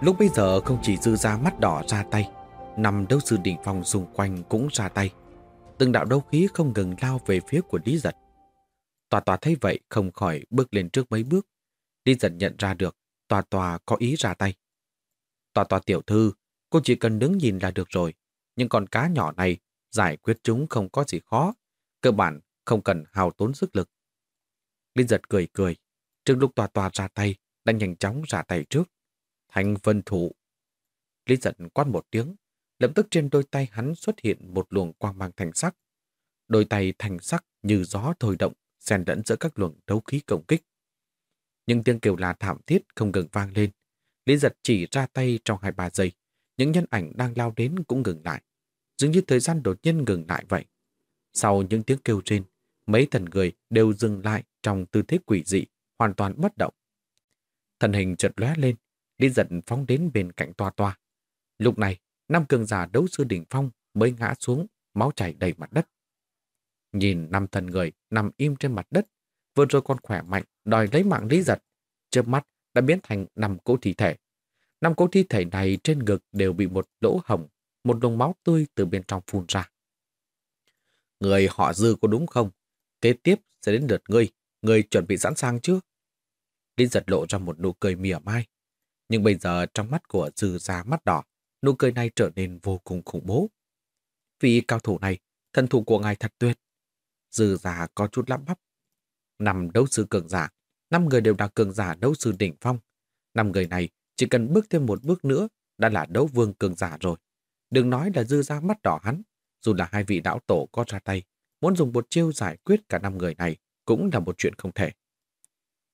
Lúc bây giờ không chỉ dư ra mắt đỏ ra tay, nằm đấu sư đỉnh phong xung quanh cũng ra tay. Từng đạo đấu khí không ngừng lao về phía của Lý Giật. Tòa tòa thấy vậy không khỏi bước lên trước mấy bước. Lý Giật nhận ra được tòa tòa có ý ra tay. Tòa tòa tiểu thư, cô chỉ cần đứng nhìn là được rồi. Nhưng con cá nhỏ này, giải quyết chúng không có gì khó. Cơ bản không cần hào tốn sức lực. Lý Giật cười cười. Trước lúc tòa tòa ra tay, đã nhanh chóng ra tay trước. Hành vân thủ. Lý giật quát một tiếng, lập tức trên đôi tay hắn xuất hiện một luồng quang mang thành sắc. Đôi tay thành sắc như gió thôi động, xen lẫn giữa các luồng đấu khí công kích. Nhưng tiếng kêu là thảm thiết không ngừng vang lên. Lý giật chỉ ra tay trong hai ba giây. Những nhân ảnh đang lao đến cũng ngừng lại. Dường như thời gian đột nhiên ngừng lại vậy. Sau những tiếng kêu trên, mấy thần người đều dừng lại trong tư thế quỷ dị, hoàn toàn bất động. Thần hình chợt lóe lên, Lý giật phóng đến bên cạnh toa toa. Lúc này, năm cường giả đấu sư đỉnh phong mới ngã xuống, máu chảy đầy mặt đất. Nhìn năm thần người nằm im trên mặt đất, vừa rồi còn khỏe mạnh, đòi lấy mạng Lý giật. Trước mắt đã biến thành năm cỗ thi thể. Năm cỗ thi thể này trên ngực đều bị một lỗ hồng, một luồng máu tươi từ bên trong phun ra. Người họ dư có đúng không? Kế tiếp sẽ đến lượt ngươi, ngươi chuẩn bị sẵn sàng chưa? Lý giật lộ ra một nụ cười mỉa mai, nhưng bây giờ trong mắt của dư ra mắt đỏ, nụ cười này trở nên vô cùng khủng bố. Vị cao thủ này, thân thủ của ngài thật tuyệt. Dư già có chút lắp bắp. Năm đấu sư cường giả, năm người đều là cường giả đấu sư đỉnh phong. Năm người này chỉ cần bước thêm một bước nữa đã là đấu vương cường giả rồi. Đừng nói là dư ra mắt đỏ hắn, dù là hai vị đạo tổ có ra tay, muốn dùng một chiêu giải quyết cả năm người này cũng là một chuyện không thể.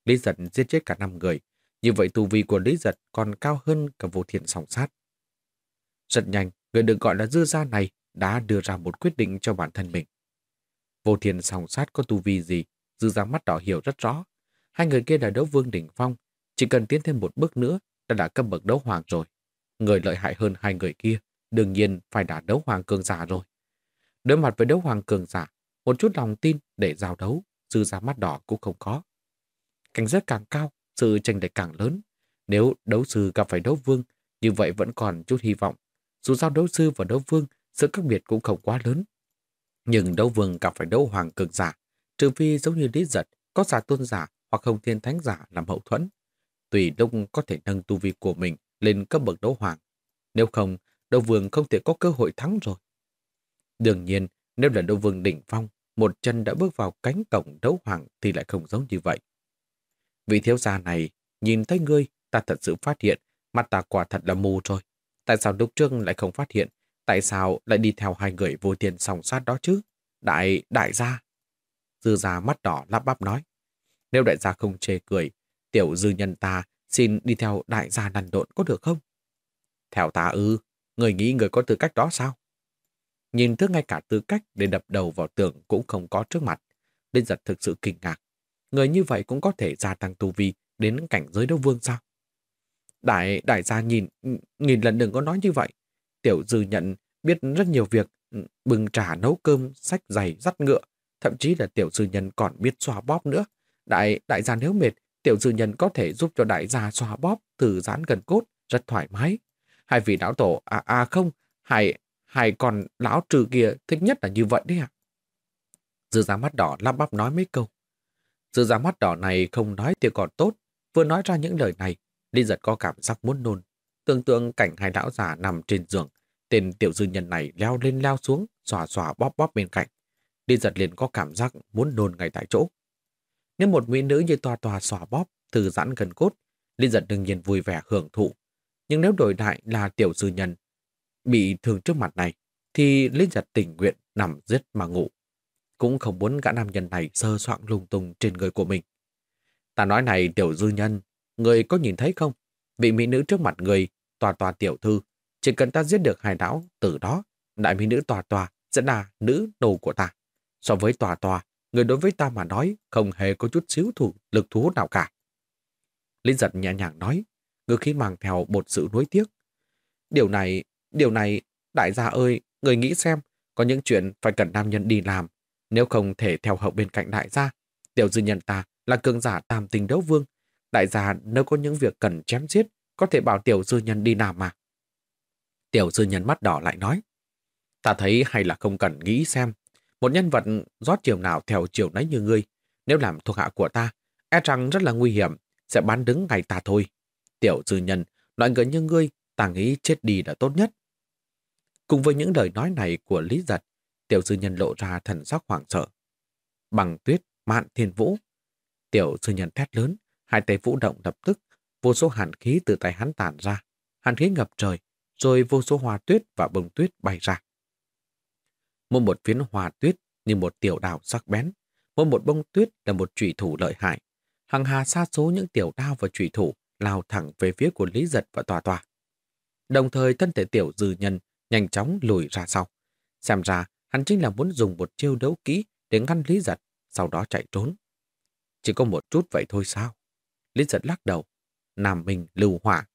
Lý giận giết chết cả năm người, như vậy tu vi của Lý Giật còn cao hơn cả vô thiện song sát. Rất nhanh, người được gọi là dư gia này đã đưa ra một quyết định cho bản thân mình. Vô thiện song sát có tu vi gì, dư gia mắt đỏ hiểu rất rõ. Hai người kia là đấu vương đỉnh phong, chỉ cần tiến thêm một bước nữa đã đã cấp bậc đấu hoàng rồi. Người lợi hại hơn hai người kia, đương nhiên phải đã đấu hoàng cường giả rồi. Đối mặt với đấu hoàng cường giả, một chút lòng tin để giao đấu, dư gia mắt đỏ cũng không có. Cảnh giới càng cao, sự tranh lệch càng lớn. Nếu đấu sư gặp phải đấu vương, như vậy vẫn còn chút hy vọng. Dù sao đấu sư và đấu vương, sự khác biệt cũng không quá lớn. Nhưng đấu vương gặp phải đấu hoàng cực giả, trừ phi giống như lý giật, có giả tôn giả hoặc không thiên thánh giả làm hậu thuẫn. Tùy đông có thể nâng tu vi của mình lên cấp bậc đấu hoàng. Nếu không, đấu vương không thể có cơ hội thắng rồi. Đương nhiên, nếu là đấu vương đỉnh phong, một chân đã bước vào cánh cổng đấu hoàng thì lại không giống như vậy. Vị thiếu gia này, nhìn thấy ngươi, ta thật sự phát hiện, mặt ta quả thật là mù rồi. Tại sao lúc trước lại không phát hiện? Tại sao lại đi theo hai người vô tiền sòng sát đó chứ? Đại, đại gia. Dư gia mắt đỏ lắp bắp nói. Nếu đại gia không chê cười, tiểu dư nhân ta xin đi theo đại gia nằn độn có được không? Theo ta ư, người nghĩ người có tư cách đó sao? Nhìn thức ngay cả tư cách để đập đầu vào tường cũng không có trước mặt. Linh giật thực sự kinh ngạc người như vậy cũng có thể gia tăng tu vi đến cảnh giới đấu vương sao? Đại đại gia nhìn, nhìn lần đừng có nói như vậy. Tiểu dư nhận biết rất nhiều việc, bừng trà nấu cơm, sách giày, dắt ngựa, thậm chí là tiểu dư nhân còn biết xoa bóp nữa. Đại đại gia nếu mệt, tiểu dư nhân có thể giúp cho đại gia xoa bóp, từ giãn gần cốt, rất thoải mái. Hai vị lão tổ, à à không, hai, hai con lão trừ kia thích nhất là như vậy đấy ạ. Dư ra mắt đỏ lắp bắp nói mấy câu. Sự ra mắt đỏ này không nói thì còn tốt, vừa nói ra những lời này, Lý giật có cảm giác muốn nôn. Tưởng tượng cảnh hai lão già nằm trên giường, tên tiểu dư nhân này leo lên leo xuống, xòa xòa bóp bóp bên cạnh. Lý giật liền có cảm giác muốn nôn ngay tại chỗ. Nếu một mỹ nữ như tòa tòa xòa bóp, thư giãn gần cốt, Lý giật đương nhiên vui vẻ hưởng thụ. Nhưng nếu đổi đại là tiểu dư nhân bị thương trước mặt này, thì Lý giật tình nguyện nằm giết mà ngủ cũng không muốn gã nam nhân này sơ soạn lung tung trên người của mình. Ta nói này tiểu dư nhân, người có nhìn thấy không? Vị mỹ nữ trước mặt người, tòa tòa tiểu thư, chỉ cần ta giết được hai não, từ đó, đại mỹ nữ tòa tòa sẽ là nữ đồ của ta. So với tòa tòa, người đối với ta mà nói không hề có chút xíu thủ lực thu hút nào cả. Linh giật nhẹ nhàng nói, ngư khí mang theo một sự nuối tiếc. Điều này, điều này, đại gia ơi, người nghĩ xem, có những chuyện phải cần nam nhân đi làm, nếu không thể theo hậu bên cạnh đại gia. Tiểu dư nhân ta là cường giả tam tình đấu vương. Đại gia nếu có những việc cần chém giết, có thể bảo tiểu dư nhân đi làm mà. Tiểu dư nhân mắt đỏ lại nói, ta thấy hay là không cần nghĩ xem. Một nhân vật rót chiều nào theo chiều nấy như ngươi, nếu làm thuộc hạ của ta, e rằng rất là nguy hiểm, sẽ bán đứng ngày ta thôi. Tiểu dư nhân, loại người như ngươi, ta nghĩ chết đi là tốt nhất. Cùng với những lời nói này của Lý Giật, tiểu dư nhân lộ ra thần sắc hoảng sợ. Bằng tuyết, mạn thiên vũ. Tiểu dư nhân thét lớn, hai tay vũ động lập tức, vô số hàn khí từ tay hắn tản ra. Hàn khí ngập trời, rồi vô số hoa tuyết và bông tuyết bay ra. Mỗi một phiến hoa tuyết như một tiểu đào sắc bén, mỗi một bông tuyết là một trụy thủ lợi hại. Hằng hà xa số những tiểu đao và trụy thủ lao thẳng về phía của Lý Giật và Tòa Tòa. Đồng thời thân thể tiểu dư nhân nhanh chóng lùi ra sau. Xem ra hắn chính là muốn dùng một chiêu đấu kỹ để ngăn Lý Giật, sau đó chạy trốn. Chỉ có một chút vậy thôi sao? Lý Giật lắc đầu. Nam mình lưu hỏa.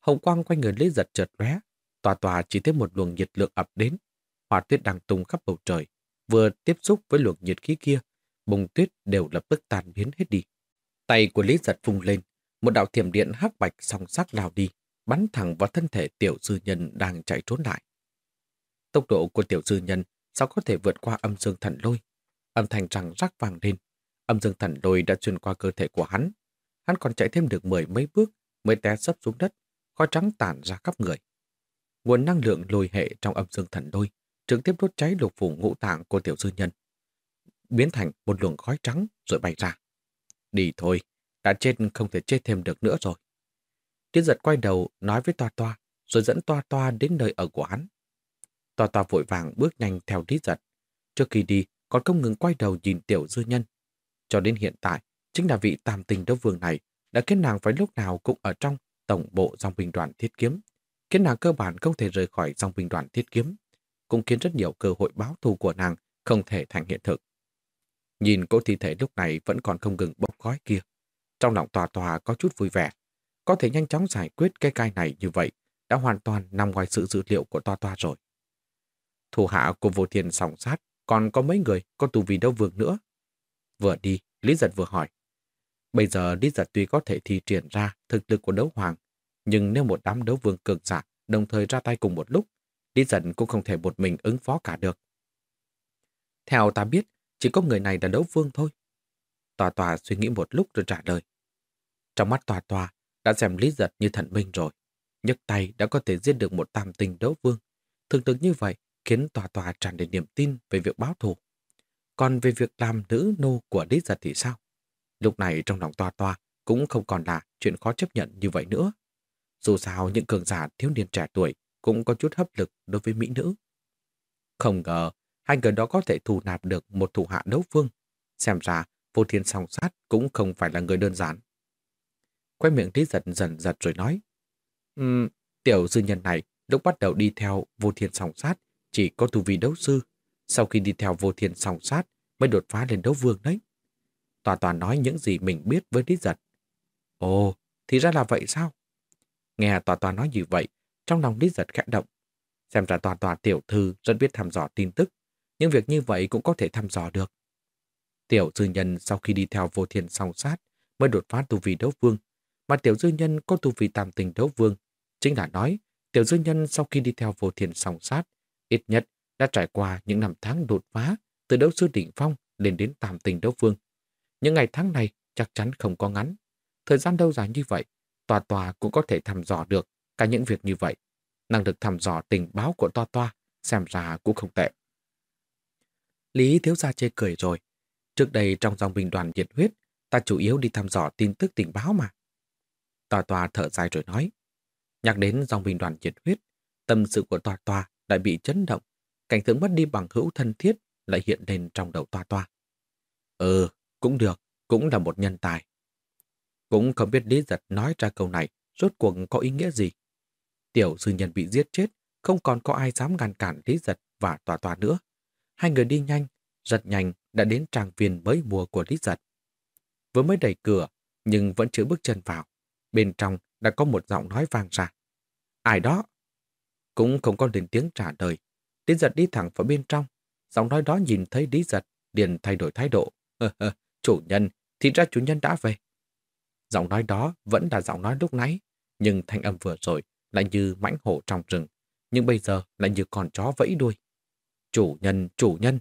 Hồng quang quanh người Lý Giật chợt lóe, tòa tòa chỉ thấy một luồng nhiệt lượng ập đến. Hỏa tuyết đang tung khắp bầu trời, vừa tiếp xúc với luồng nhiệt khí kia, bông tuyết đều lập tức tan biến hết đi. Tay của Lý Giật phung lên, một đạo thiểm điện hắc bạch song sắc lao đi, bắn thẳng vào thân thể tiểu sư nhân đang chạy trốn lại. Tốc độ của tiểu sư nhân sao có thể vượt qua âm dương thần lôi? Âm thanh rằng rắc vàng lên. Âm dương thần lôi đã xuyên qua cơ thể của hắn. Hắn còn chạy thêm được mười mấy bước mới té sấp xuống đất, khói trắng tản ra khắp người. Nguồn năng lượng lôi hệ trong âm dương thần lôi trực tiếp đốt cháy lục phủ ngũ tạng của tiểu sư nhân, biến thành một luồng khói trắng rồi bay ra. Đi thôi, đã chết không thể chết thêm được nữa rồi. Tiến giật quay đầu nói với Toa Toa, rồi dẫn Toa Toa đến nơi ở của hắn. Toa Toa vội vàng bước nhanh theo Lý giật. Trước khi đi, còn không ngừng quay đầu nhìn tiểu dư nhân. Cho đến hiện tại, chính là vị tam tình đấu vương này đã khiến nàng phải lúc nào cũng ở trong tổng bộ dòng binh đoàn thiết kiếm, khiến nàng cơ bản không thể rời khỏi dòng binh đoàn thiết kiếm, cũng khiến rất nhiều cơ hội báo thù của nàng không thể thành hiện thực. Nhìn cỗ thi thể lúc này vẫn còn không ngừng bốc khói kia. Trong lòng tòa tòa có chút vui vẻ. Có thể nhanh chóng giải quyết cái cai này như vậy đã hoàn toàn nằm ngoài sự dữ liệu của tòa tòa rồi. Thủ hạ của vô thiên sòng sát còn có mấy người có tù vì đấu vương nữa. Vừa đi, Lý Giật vừa hỏi. Bây giờ Lý Giật tuy có thể thi triển ra thực lực của đấu hoàng, nhưng nếu một đám đấu vương cường giả đồng thời ra tay cùng một lúc, Lý Giật cũng không thể một mình ứng phó cả được. Theo ta biết, chỉ có người này là đấu vương thôi. Tòa tòa suy nghĩ một lúc rồi trả lời. Trong mắt tòa tòa đã xem Lý Giật như thần minh rồi. nhấc tay đã có thể giết được một tam tình đấu vương. Thực lực như vậy khiến tòa tòa tràn đầy niềm tin về việc báo thù. Còn về việc làm nữ nô của Lý Giật thì sao? Lúc này trong lòng tòa tòa cũng không còn là chuyện khó chấp nhận như vậy nữa. Dù sao những cường giả thiếu niên trẻ tuổi cũng có chút hấp lực đối với mỹ nữ. Không ngờ, hai người đó có thể thù nạp được một thủ hạ đấu vương. Xem ra, vô thiên song sát cũng không phải là người đơn giản. Quay miệng Lý giật dần giật rồi nói, um, tiểu dư nhân này lúc bắt đầu đi theo vô thiên song sát chỉ có tu vi đấu sư. Sau khi đi theo vô thiên song sát mới đột phá lên đấu vương đấy. Tòa tòa nói những gì mình biết với Lý giật. Ồ, thì ra là vậy sao? Nghe tòa tòa nói như vậy, trong lòng Lý giật khẽ động. Xem ra tòa tòa tiểu thư rất biết thăm dò tin tức, nhưng việc như vậy cũng có thể thăm dò được. Tiểu dư nhân sau khi đi theo vô thiên song sát mới đột phá tu vi đấu vương, mà tiểu dư nhân có tu vi tam tình đấu vương. Chính là nói, tiểu dư nhân sau khi đi theo vô thiên song sát, ít nhất đã trải qua những năm tháng đột phá từ đấu sư đỉnh phong lên đến tam tình đấu vương. Những ngày tháng này chắc chắn không có ngắn. Thời gian đâu dài như vậy, tòa tòa cũng có thể thăm dò được cả những việc như vậy. Năng lực thăm dò tình báo của tòa tòa xem ra cũng không tệ. Lý thiếu gia chê cười rồi. Trước đây trong dòng binh đoàn nhiệt huyết, ta chủ yếu đi thăm dò tin tức tình báo mà. Tòa tòa thở dài rồi nói. Nhắc đến dòng binh đoàn nhiệt huyết, tâm sự của tòa tòa lại bị chấn động. Cảnh tượng mất đi bằng hữu thân thiết lại hiện lên trong đầu toa toa. Ừ, cũng được, cũng là một nhân tài. Cũng không biết Lý Giật nói ra câu này rốt cuộc có ý nghĩa gì. Tiểu sư nhân bị giết chết, không còn có ai dám ngăn cản Lý Giật và tòa tòa nữa. Hai người đi nhanh, rất nhanh đã đến trang viên mới mùa của Lý Giật. Vừa mới đẩy cửa, nhưng vẫn chưa bước chân vào. Bên trong đã có một giọng nói vang ra. Ai đó? Cũng không có lên tiếng trả lời. Lý Giật đi thẳng vào bên trong. Giọng nói đó nhìn thấy Lý Giật, liền thay đổi thái độ. chủ nhân, thì ra chủ nhân đã về. Giọng nói đó vẫn là giọng nói lúc nãy, nhưng thanh âm vừa rồi lại như mãnh hổ trong rừng, nhưng bây giờ lại như con chó vẫy đuôi. Chủ nhân, chủ nhân.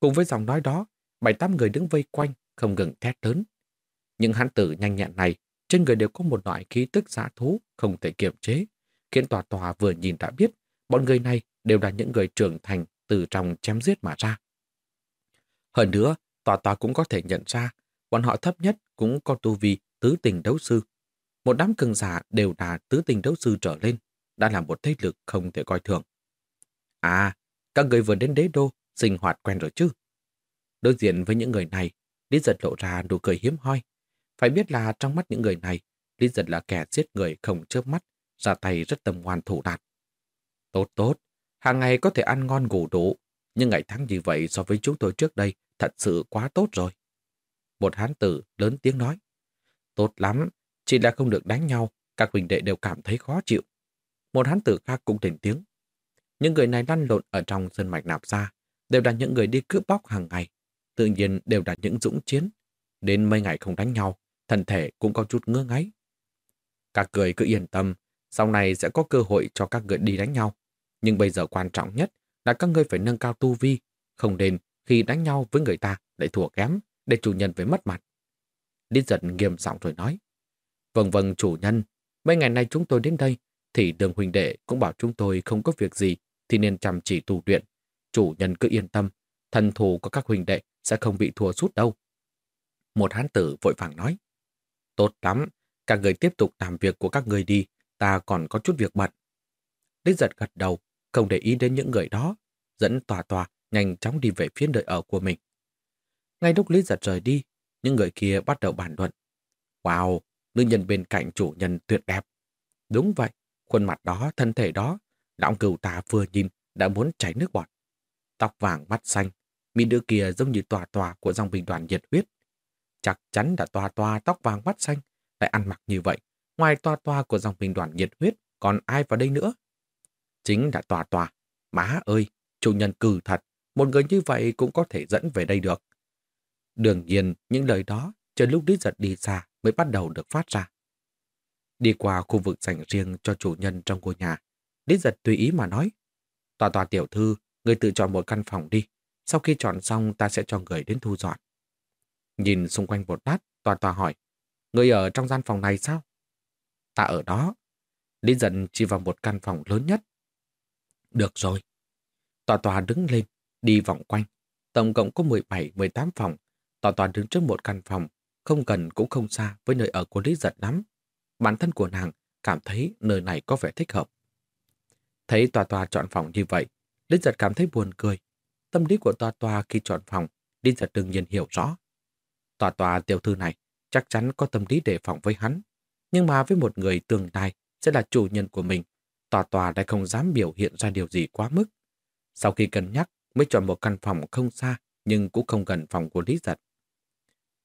Cùng với giọng nói đó, bảy tám người đứng vây quanh, không ngừng thét lớn. Những hán tử nhanh nhẹn này, trên người đều có một loại khí tức giả thú không thể kiềm chế, khiến tòa tòa vừa nhìn đã biết bọn người này đều là những người trưởng thành từ trong chém giết mà ra. Hơn nữa, tòa tòa cũng có thể nhận ra bọn họ thấp nhất cũng có tu vi tứ tình đấu sư. Một đám cường giả đều là tứ tình đấu sư trở lên, đã là một thế lực không thể coi thường. À, các người vừa đến đế đô, sinh hoạt quen rồi chứ. Đối diện với những người này, Lý Giật lộ ra nụ cười hiếm hoi. Phải biết là trong mắt những người này, Lý Giật là kẻ giết người không chớp mắt, Dạ ra tay rất tầm ngoan thủ đạt. Tốt tốt, hàng ngày có thể ăn ngon ngủ đủ, nhưng ngày tháng như vậy so với chúng tôi trước đây thật sự quá tốt rồi. Một hán tử lớn tiếng nói. Tốt lắm, chỉ là không được đánh nhau, các huynh đệ đều cảm thấy khó chịu. Một hán tử khác cũng lên tiếng. Những người này lăn lộn ở trong sân mạch nạp ra, đều là những người đi cướp bóc hàng ngày. Tự nhiên đều là những dũng chiến. Đến mấy ngày không đánh nhau, thân thể cũng có chút ngơ ngáy. Các cười cứ yên tâm, sau này sẽ có cơ hội cho các người đi đánh nhau. Nhưng bây giờ quan trọng nhất là các người phải nâng cao tu vi, không nên khi đánh nhau với người ta lại thua kém, để chủ nhân phải mất mặt. Lý giật nghiêm giọng rồi nói. Vâng vâng chủ nhân, mấy ngày nay chúng tôi đến đây, thì đường huynh đệ cũng bảo chúng tôi không có việc gì, thì nên chăm chỉ tu luyện. Chủ nhân cứ yên tâm, thần thù của các huynh đệ sẽ không bị thua sút đâu. Một hán tử vội vàng nói. Tốt lắm, các người tiếp tục làm việc của các người đi, ta còn có chút việc bận. Lý giật gật đầu, không để ý đến những người đó, dẫn tòa tòa nhanh chóng đi về phía nơi ở của mình. Ngay lúc Lý giật rời đi, những người kia bắt đầu bàn luận. Wow, nữ nhân bên cạnh chủ nhân tuyệt đẹp. Đúng vậy, khuôn mặt đó, thân thể đó, lão cừu ta vừa nhìn đã muốn chảy nước bọt. Tóc vàng mắt xanh, mỹ nữ kia giống như tòa tòa của dòng bình đoàn nhiệt huyết. Chắc chắn đã tòa tòa tóc vàng mắt xanh lại ăn mặc như vậy. Ngoài tòa tòa của dòng bình đoàn nhiệt huyết, còn ai vào đây nữa? Chính là tòa tòa. Má ơi, chủ nhân cử thật, một người như vậy cũng có thể dẫn về đây được. Đương nhiên, những lời đó chờ lúc Lý Giật đi xa mới bắt đầu được phát ra. Đi qua khu vực dành riêng cho chủ nhân trong ngôi nhà, Lý Giật tùy ý mà nói. Tòa tòa tiểu thư, người tự chọn một căn phòng đi. Sau khi chọn xong ta sẽ cho người đến thu dọn. Nhìn xung quanh một lát, tòa tòa hỏi. Người ở trong gian phòng này sao? Ta ở đó. Lý Giật chỉ vào một căn phòng lớn nhất. Được rồi. Tòa tòa đứng lên, đi vòng quanh. Tổng cộng có 17-18 phòng, Tòa tòa đứng trước một căn phòng, không gần cũng không xa với nơi ở của Lý Giật lắm. Bản thân của nàng cảm thấy nơi này có vẻ thích hợp. Thấy tòa tòa chọn phòng như vậy, Lý Giật cảm thấy buồn cười. Tâm lý của tòa tòa khi chọn phòng, Lý Giật đương nhiên hiểu rõ. Tòa tòa tiểu thư này chắc chắn có tâm lý đề phòng với hắn. Nhưng mà với một người tương lai sẽ là chủ nhân của mình, tòa tòa lại không dám biểu hiện ra điều gì quá mức. Sau khi cân nhắc mới chọn một căn phòng không xa nhưng cũng không gần phòng của Lý Giật.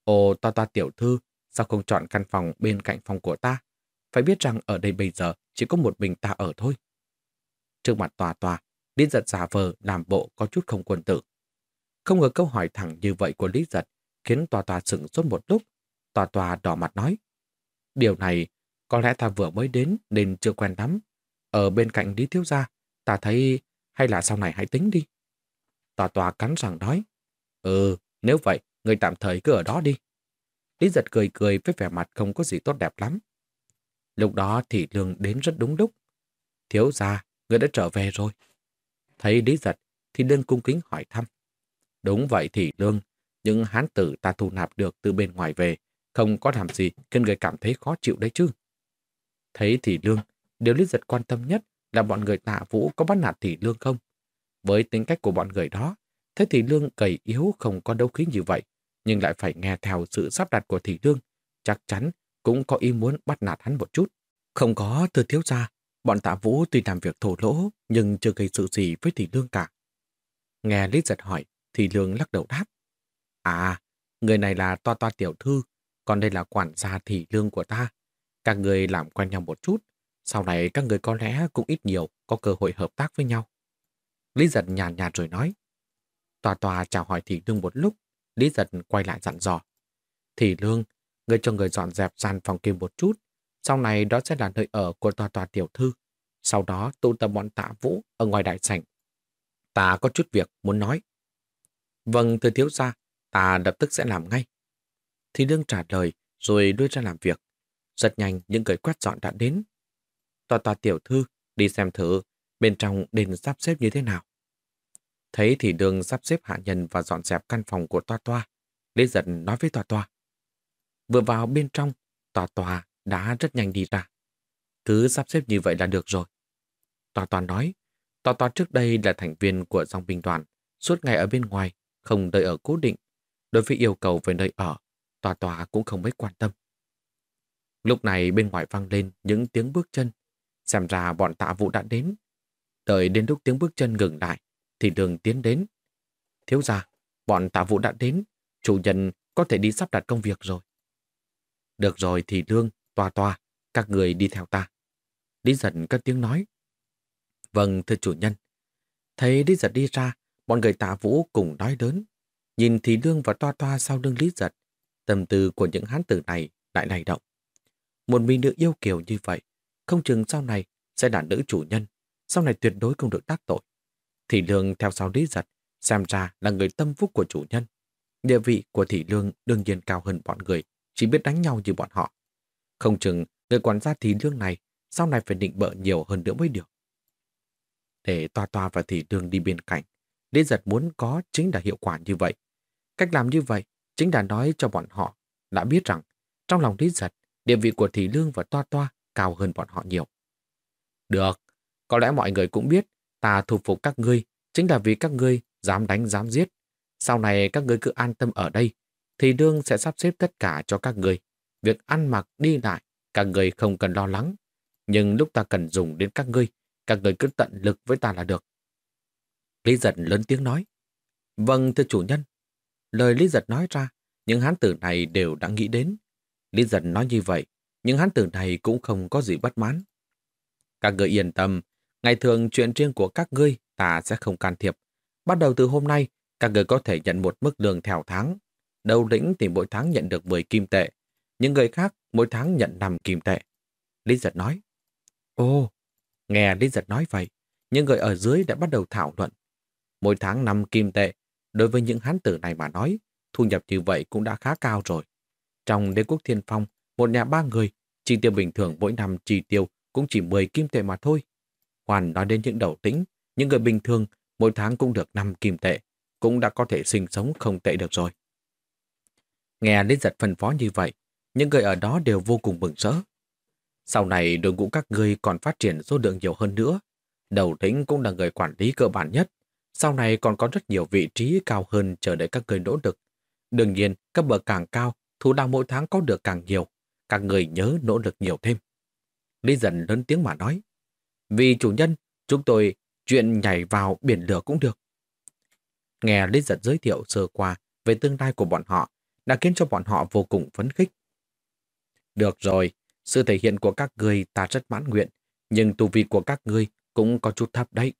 Ồ, Tòa Tòa tiểu thư, sao không chọn căn phòng bên cạnh phòng của ta? Phải biết rằng ở đây bây giờ chỉ có một mình ta ở thôi. Trước mặt tòa tòa, Lý giật giả vờ làm bộ có chút không quân tử. Không ngờ câu hỏi thẳng như vậy của Lý giật khiến tòa tòa sửng sốt một lúc. Tòa tòa đỏ mặt nói. Điều này có lẽ ta vừa mới đến nên chưa quen lắm. Ở bên cạnh Lý Thiếu Gia, ta thấy hay là sau này hãy tính đi. Tòa tòa cắn răng nói. Ừ, nếu vậy người tạm thời cứ ở đó đi. Lý giật cười cười với vẻ mặt không có gì tốt đẹp lắm. Lúc đó thì lương đến rất đúng lúc. Thiếu gia, người đã trở về rồi. Thấy Lý giật thì lương cung kính hỏi thăm. Đúng vậy thì lương, những hán tử ta thu nạp được từ bên ngoài về, không có làm gì khiến người cảm thấy khó chịu đấy chứ. Thấy thì lương, điều Lý giật quan tâm nhất là bọn người tạ vũ có bắt nạt thị lương không. Với tính cách của bọn người đó, thấy thị Lương cầy yếu không có đấu khí như vậy, nhưng lại phải nghe theo sự sắp đặt của thị Lương, chắc chắn cũng có ý muốn bắt nạt hắn một chút. Không có từ thiếu gia, bọn tạ vũ tuy làm việc thổ lỗ, nhưng chưa gây sự gì với thị Lương cả. Nghe Lý giật hỏi, thị Lương lắc đầu đáp. À, người này là toa toa tiểu thư, còn đây là quản gia thị Lương của ta. Các người làm quen nhau một chút, sau này các người có lẽ cũng ít nhiều có cơ hội hợp tác với nhau. Lý giật nhàn nhạt rồi nói. Tòa tòa chào hỏi thị lương một lúc, Lý giật quay lại dặn dò. Thị lương, người cho người dọn dẹp gian phòng kia một chút, sau này đó sẽ là nơi ở của tòa tòa tiểu thư. Sau đó tụ tập bọn tạ vũ ở ngoài đại sảnh. Ta có chút việc muốn nói. Vâng, thưa thiếu gia, ta lập tức sẽ làm ngay. Thì lương trả lời rồi đưa ra làm việc. Rất nhanh những người quét dọn đã đến. Tòa tòa tiểu thư đi xem thử bên trong đền sắp xếp như thế nào. Thấy thì đường sắp xếp hạ nhân và dọn dẹp căn phòng của Toa Toa. Lý giật nói với Toa Toa. Vừa vào bên trong, Toa Toa đã rất nhanh đi ra. Cứ sắp xếp như vậy là được rồi. Toa Toa nói, Toa Toa trước đây là thành viên của dòng binh đoàn, suốt ngày ở bên ngoài, không đợi ở cố định. Đối với yêu cầu về nơi ở, Tòa tòa cũng không mấy quan tâm. Lúc này bên ngoài vang lên những tiếng bước chân. Xem ra bọn tạ vụ đã đến. Đợi đến lúc tiếng bước chân ngừng lại, thì đường tiến đến. Thiếu gia, bọn tạ vụ đã đến, chủ nhân có thể đi sắp đặt công việc rồi. Được rồi thì lương, tòa tòa, các người đi theo ta. Lý giật các tiếng nói. Vâng, thưa chủ nhân. Thấy Lý giật đi ra, bọn người tạ vũ cùng nói lớn. Nhìn thì lương và toa toa sau lưng Lý giật, tâm tư của những hán tử này lại lay động. Một mỹ nữ yêu kiều như vậy, không chừng sau này sẽ là nữ chủ nhân, sau này tuyệt đối không được tác tội. Thị Lương theo sau Lý Giật, xem ra là người tâm phúc của chủ nhân. Địa vị của Thị Lương đương nhiên cao hơn bọn người, chỉ biết đánh nhau như bọn họ. Không chừng người quản gia Thị Lương này sau này phải định bợ nhiều hơn nữa mới được. Để Toa Toa và Thị Lương đi bên cạnh, Lý Giật muốn có chính là hiệu quả như vậy. Cách làm như vậy chính là nói cho bọn họ đã biết rằng trong lòng Lý Giật, địa vị của Thị Lương và Toa Toa cao hơn bọn họ nhiều. Được, có lẽ mọi người cũng biết Ta thu phục các ngươi chính là vì các ngươi dám đánh dám giết. Sau này các ngươi cứ an tâm ở đây, thì đương sẽ sắp xếp tất cả cho các ngươi. Việc ăn mặc đi lại, các ngươi không cần lo lắng. Nhưng lúc ta cần dùng đến các ngươi, các ngươi cứ tận lực với ta là được. Lý giật lớn tiếng nói. Vâng, thưa chủ nhân. Lời Lý giật nói ra, những hán tử này đều đã nghĩ đến. Lý giật nói như vậy, những hán tử này cũng không có gì bất mãn. Các người yên tâm, Ngày thường chuyện riêng của các ngươi ta sẽ không can thiệp. Bắt đầu từ hôm nay, các người có thể nhận một mức lương theo tháng. Đầu lĩnh thì mỗi tháng nhận được 10 kim tệ. Những người khác mỗi tháng nhận 5 kim tệ. Lý giật nói. Ồ, nghe Lý giật nói vậy, những người ở dưới đã bắt đầu thảo luận. Mỗi tháng 5 kim tệ, đối với những hán tử này mà nói, thu nhập như vậy cũng đã khá cao rồi. Trong đế quốc thiên phong, một nhà ba người, chi tiêu bình thường mỗi năm chi tiêu cũng chỉ 10 kim tệ mà thôi. Hoàn nói đến những đầu tĩnh, những người bình thường mỗi tháng cũng được 5 kim tệ, cũng đã có thể sinh sống không tệ được rồi. Nghe Lý Giật phân phó như vậy, những người ở đó đều vô cùng mừng rỡ. Sau này đội ngũ các ngươi còn phát triển số lượng nhiều hơn nữa. Đầu tĩnh cũng là người quản lý cơ bản nhất. Sau này còn có rất nhiều vị trí cao hơn chờ đợi các người nỗ lực. Đương nhiên, các bậc càng cao, thủ lao mỗi tháng có được càng nhiều. Các người nhớ nỗ lực nhiều thêm. Lý dần lớn tiếng mà nói. Vì chủ nhân, chúng tôi chuyện nhảy vào biển lửa cũng được. Nghe Lý dần giới thiệu sơ qua về tương lai của bọn họ đã khiến cho bọn họ vô cùng phấn khích. Được rồi, sự thể hiện của các người ta rất mãn nguyện, nhưng tu vi của các ngươi cũng có chút thấp đấy.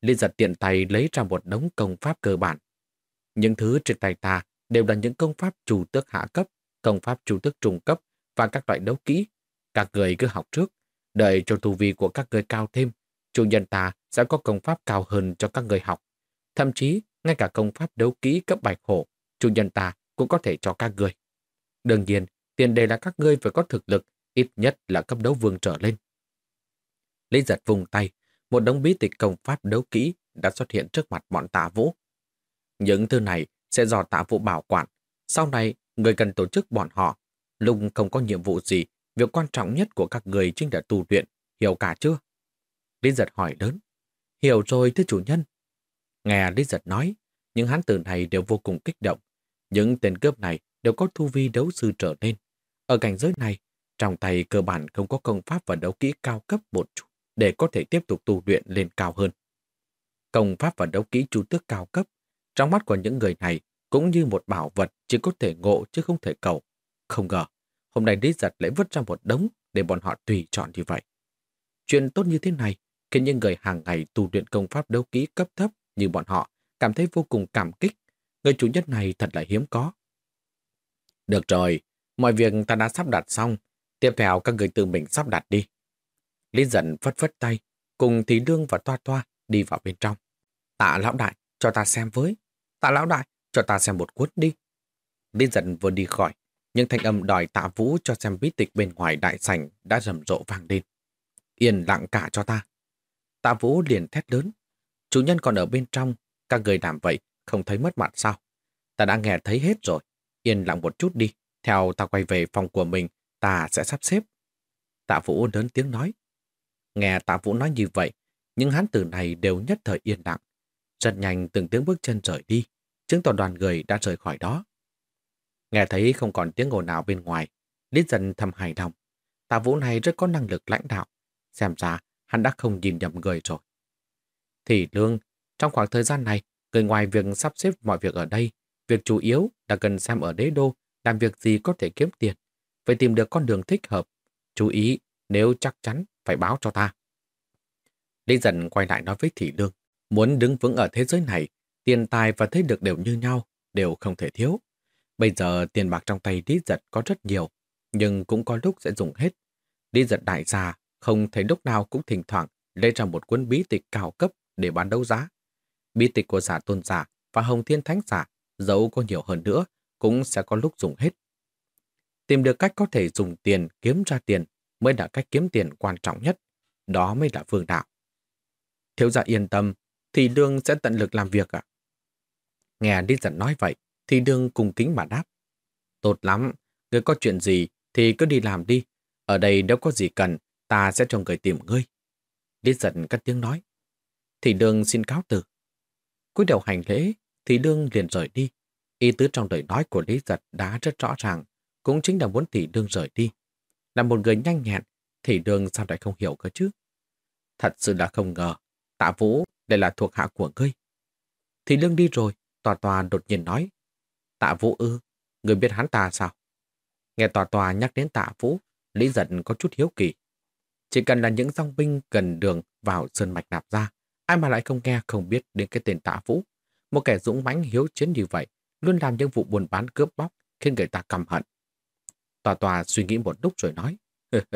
Lý giật tiện tay lấy ra một đống công pháp cơ bản. Những thứ trên tay ta đều là những công pháp chủ tước hạ cấp, công pháp chủ tước trung cấp và các loại đấu kỹ. Các người cứ học trước, Đợi cho tu vi của các người cao thêm, chủ nhân ta sẽ có công pháp cao hơn cho các người học. Thậm chí, ngay cả công pháp đấu kỹ cấp bạch hổ, chủ nhân ta cũng có thể cho các người. Đương nhiên, tiền đề là các ngươi phải có thực lực, ít nhất là cấp đấu vương trở lên. Lý giật vùng tay, một đống bí tịch công pháp đấu kỹ đã xuất hiện trước mặt bọn tạ vũ. Những thứ này sẽ do tạ vũ bảo quản. Sau này, người cần tổ chức bọn họ. Lùng không có nhiệm vụ gì Việc quan trọng nhất của các người chính là tu luyện, hiểu cả chưa? Lý giật hỏi lớn. Hiểu rồi thưa chủ nhân. Nghe Lý giật nói, những hán tử này đều vô cùng kích động. Những tên cướp này đều có thu vi đấu sư trở lên. Ở cảnh giới này, trong tay cơ bản không có công pháp và đấu kỹ cao cấp một chút để có thể tiếp tục tu luyện lên cao hơn. Công pháp và đấu kỹ chú tước cao cấp, trong mắt của những người này cũng như một bảo vật chỉ có thể ngộ chứ không thể cầu. Không ngờ, hôm nay Lý Giật lại vứt ra một đống để bọn họ tùy chọn như vậy. Chuyện tốt như thế này khiến những người hàng ngày tu luyện công pháp đấu kỹ cấp thấp như bọn họ cảm thấy vô cùng cảm kích. Người chủ nhất này thật là hiếm có. Được rồi, mọi việc ta đã sắp đặt xong. Tiếp theo các người tự mình sắp đặt đi. Lý giận phất phất tay, cùng Thí Đương và Toa Toa đi vào bên trong. Tạ lão đại, cho ta xem với. Tạ lão đại, cho ta xem một cuốn đi. Lý giận vừa đi khỏi, nhưng thanh âm đòi tạ vũ cho xem bí tịch bên ngoài đại sảnh đã rầm rộ vang lên. Yên lặng cả cho ta. Tạ vũ liền thét lớn. Chủ nhân còn ở bên trong, các người làm vậy không thấy mất mặt sao? Ta đã nghe thấy hết rồi. Yên lặng một chút đi. Theo ta quay về phòng của mình, ta sẽ sắp xếp. Tạ vũ lớn tiếng nói. Nghe tạ vũ nói như vậy, những hán tử này đều nhất thời yên lặng. Rất nhanh từng tiếng bước chân rời đi, chứng tỏ đoàn người đã rời khỏi đó. Nghe thấy không còn tiếng ồn nào bên ngoài, Lý dần thầm hài lòng. Tạ vũ này rất có năng lực lãnh đạo. Xem ra, hắn đã không nhìn nhầm người rồi. Thì lương, trong khoảng thời gian này, người ngoài việc sắp xếp mọi việc ở đây, việc chủ yếu là cần xem ở đế đô làm việc gì có thể kiếm tiền. Phải tìm được con đường thích hợp. Chú ý, nếu chắc chắn, phải báo cho ta. Lý dần quay lại nói với Thị Lương, muốn đứng vững ở thế giới này, tiền tài và thế được đều như nhau, đều không thể thiếu. Bây giờ tiền bạc trong tay Lý giật có rất nhiều, nhưng cũng có lúc sẽ dùng hết. Lý giật đại gia không thấy lúc nào cũng thỉnh thoảng lấy ra một cuốn bí tịch cao cấp để bán đấu giá. Bí tịch của giả tôn giả và hồng thiên thánh giả, dẫu có nhiều hơn nữa, cũng sẽ có lúc dùng hết. Tìm được cách có thể dùng tiền kiếm ra tiền mới là cách kiếm tiền quan trọng nhất. Đó mới là phương đạo. Thiếu gia yên tâm, thì đương sẽ tận lực làm việc ạ. Nghe đi giận nói vậy, thì đương cùng kính mà đáp. Tốt lắm, người có chuyện gì thì cứ đi làm đi. Ở đây nếu có gì cần, ta sẽ cho người tìm ngươi. Lý giận cất tiếng nói. Thì đương xin cáo từ. cúi đầu hành lễ, thì đương liền rời đi. Ý tứ trong lời nói của Lý giật đã rất rõ ràng, cũng chính là muốn tỷ đương rời đi. Là một người nhanh nhẹn, thì đường sao lại không hiểu cơ chứ? Thật sự là không ngờ, tạ vũ lại là thuộc hạ của ngươi. Thì lương đi rồi, tòa tòa đột nhiên nói. Tạ vũ ư, người biết hắn ta sao? Nghe tòa tòa nhắc đến tạ vũ, Lý giận có chút hiếu kỳ. Chỉ cần là những dòng binh gần đường vào sơn mạch nạp ra, ai mà lại không nghe không biết đến cái tên tạ vũ. Một kẻ dũng mãnh hiếu chiến như vậy, luôn làm những vụ buôn bán cướp bóc, khiến người ta căm hận. Tòa tòa suy nghĩ một lúc rồi nói,